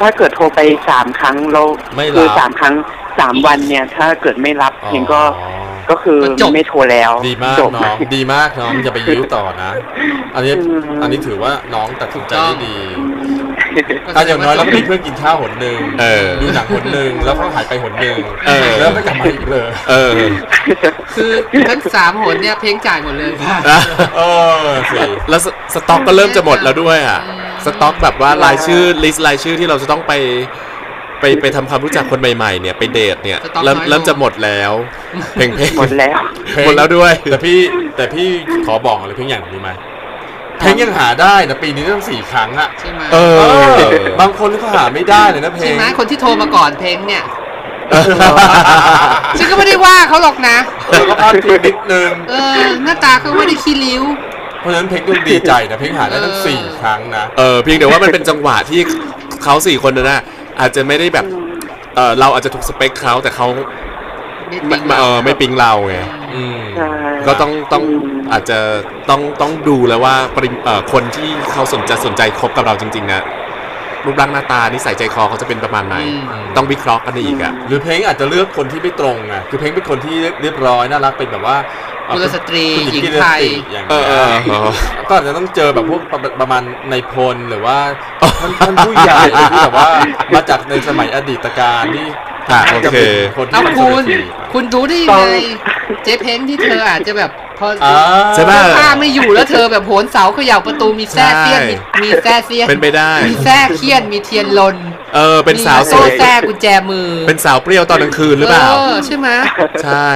ถ้าเกิดโทรไปสามครั้งแล้วไม่รับคือสามครั้งสามวันเนี่ย ถ้าเกิดไม่รับอ๋อ เพลงก็ก็คือจบ ไม่โทรแล้วดีมากจบ น้องดีมากน้องอย่าไปยิ้วต่อนะ อันนี้อืม อันนี้ถือว่าน้องตัดสินใจได้ดีก็อะอย่างน้อยเราก็มีเพื่อนกินข้าวหนหนึ่งเออดูหนังหนหนึ่งแล้วก็หายไปหนหนึ่งเออ แล้วไม่กลับมาอีกเลยเออ คือทั้งสามหนเนี่ยเพลงจ่ายหมดเลยค่ะเออสิแล้วสต็อกก็เริ่มจะหมดแล้วด้วยอะ อืม สต็อกแบบว่ารายชื่อ list รายชื่อที่เราจะต้องไปไปไปทำความรู้จักคนใหม่ๆเนี่ยไปเดทเนี่ยสต็อกเริ่มน้อยลงเริ่มจะหมดแล้วเพลงเพลงหมดแล้วหมดแล้วด้วย แต่พี่แต่พี่ขอบอกอะไรเพียงอย่างรู้ไหมเพลงยังหาได้นะปีนี้ต้องสี่ครั้งอะใช่ไหมเออเออบางคนก็หาไม่ได้เลยนะเพลใช่ไหมคนที่โทรมาก่อนเพลงเนี่ยฉันก็ไม่ได้ว่าเขาหรอกนะแล้วก็พลาดพิงนิดนึงเออหน้าตาเขาไม่ได้ขี้ริ้ว เพราะฉะนั้นเพลงต้องดีใจนะเพลงหาได้ทั้งสี่ครั้งนะ เออเพียงแต่ว่ามันเป็นจังหวะที่เขาสี่คนนั้นน่ะอาจจะไม่ได้แบบเออเราอาจจะถูกสเปคเขาแต่เขาไม่ไม่ปิ๊งเออไม่ปิ๊งเราไงอืมใช่ก็ต้องต้องอาจจะต้องต้องดูแล้วว่าปริมเอ่อคนที่เขาสนใจสนใจคบกับเราจริงๆนะรูปร่างหน้าตานิสัยใจคอเขาจะเป็นประมาณไหน ต้องวิเคราะห์กันอีกอะหรือเพลงอาจจะเลือกคนที่ไม่ตรงไงคือเพลงเป็นคนที่เรียบร้อยน่ารักเป็นแบบว่าเอ่อ กุลสตรีคุณหญิงกิรไทยติอย่างเอเงี้อเออยเออ ก็อาจจะต้องเจอแบบพวกประประมาณในพลหรือว่าท่านท่านผู้ใหญ่ที่แบบว่ามาจากในสมัยอดีตการที่อะโอเคคนที่เอาเป็นคุณนทีคุณรู้ได้ยังไงเจ๊เพ้งที่เธออาจจะแบบพออ่า ใช่ปะเสื้อผ้าไม่อยู่แล้วเธอแบบโหนเสาเขย่าประตูมีแซ่เซียนใช่มีมีแซ่เซียนเป็นไปได้ มีแซ่เคียนมีเทียนลน เออเป็นสาวมีสโซ่วยแซ่กุญแจมือ เป็นสาวเปรี้ยวตอนกลางคืนหรือเปล่าเออใช่ไหมใช่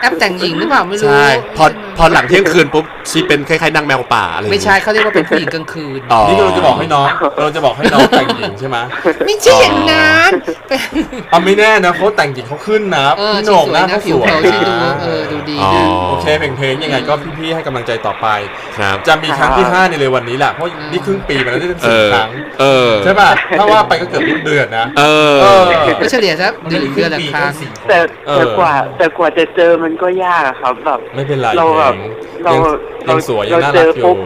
แอปแต่งหญิงหรือเปล่าไม่รู้ ใช่ พอ พอหลังเที่ยงคืนปุ๊บชีเป็นคล้ายๆนางแมวป่าอะไรอย่างไม่งี้ใช่เขาเรียกว่าเป็นผู้หญิงกลางคืน อ๋อ นี่เราจะบอกให้น้องเราจะบอกให้น้องแต่งหญิงใช่ไหมไม่ใช่อย่างนั้นเอาไม่แน่นะเขาแต่งหญิงเขาขึ้นนะเออพี่โหที่น่งสวยนะนะเขาผิสววยเขาที่ดูนะเออดูดีอ๋อนะ โอเคเพลงเพลงยังไงก็พี่ๆให้กำลังใจต่อไป ครับ จะมีครั้งที่ 5 ในเร็ววันนี้แหละเพราะนี่ครึ่งปีมาแล้วได้ตั้งเอสี่อ ครั้ง เออ ใช่ป่ะถ้าว่าไปก็เกือบทุกเดือนนะเออเออก็เฉลี่ยสักหนึ่งเดือนละครั้ง แต่เออแต่กว่าแต่กว่าจะเจอมันก็ยากอะครับแบบ ไม่เป็นไรเราแบบเพลงเรายังยังสวยยังน่ารักเราเจออปุ๊ยู่บ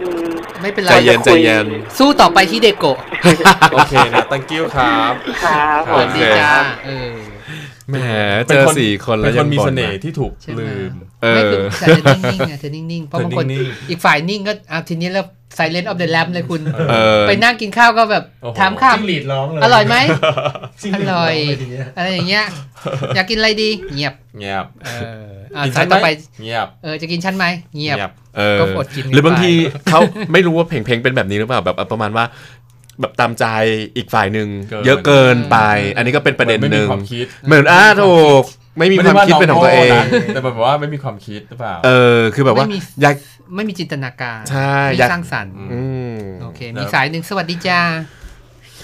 อืมไม่เป็นไร ใจเย็นใจเย็น สู้ต่อไปที่เดโกะโอเคนะ thank you ครับ ครับสวัสดีจ้าเออ แหมเจอสี่คนแล้วเป็นคยันงมีบ่เสนน่ห์นะที่ถูกใช่ไหมลืมเอไม่อคือแต่เธอนิ่งๆไงเธอนิ่งๆเพราะบางคนเธอนิ่งอีกฝ่ายนิ่งก็เอาทีนี้แล้ว Silent of the Lamb เลยคุณเออไปนั่งกินข้าวก็แบบโอ้โหถามจิ้งหรีคำดร้องเลยอร่อยไหมจิ้งอหรีดร่อยงเลทีเนี้ยอะไรอย่างเงี้ย อยากกินอะไรดี เงียบ เงียบเอออะกินสาฉัยนต่อไหมไปเงียบเออจะกินฉันไหมเงียบเออก็อดกินกันหรือบางทีไปเขาไม่รู้ว่าเพลงเพลงเป็นแบบนี้หรือเปล่าแบบประมาณว่า แบบตามใจอีกฝ่ายหนึ่งเกินเยอะเกินไป อันนี้ก็เป็นประเด็นไม่หมีนึ่งความคิดเหมือนอ้าถูกไม่มีความคิดเป็นของตัวเองไม่ได้ว่าน้โง่นะแต่แบบว่าไม่มีความคิดหรือเปล่า เออ คือแบบว่าไม่มีอยากไม่มีจินตนาการใช่ไม่อยากสร้างสรรค์อืมโอเค มีสายหนึ่งสวัสดีจ้า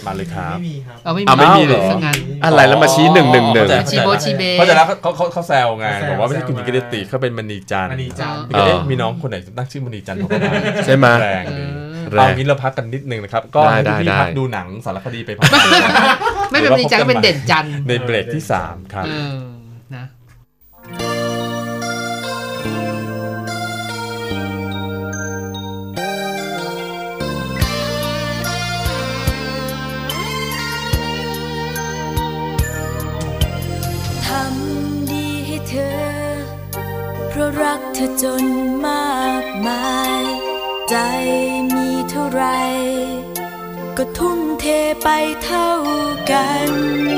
มาเลยครับไม่มีครับเอาไม่เอาไม่มีเหรอเหรอซะงั้นอะไรแล้วมาชี้หนึ่งหนึ่งหนึ่งเข้าใจชีโบชีเบเพราะฉะนั้นเขาเขาเขาแซวไงเขาแซวบอกว่าไม่ใช่คุณแซวกิรติเขาเป็นมณีจันทร์มณีจันทร์เอ๊ะมีน้องคนไหนตั้งชื่อมณีจันทร์เขาก็มาใช่ไหมแรงดีแรง เอางี้เราพักกันนิดนึงนะครับ ก็ได้ให้ได้พี่ได้พักดูหนังสารคดีไปพักไม่เป็นดีจังก็เป็นเด่นจันทร์ในเบรกที่ 3 ครับเออนะทำดีให้เธอ เพราะรักเธอจน ก็ทุ่มเทไปเท่ากัน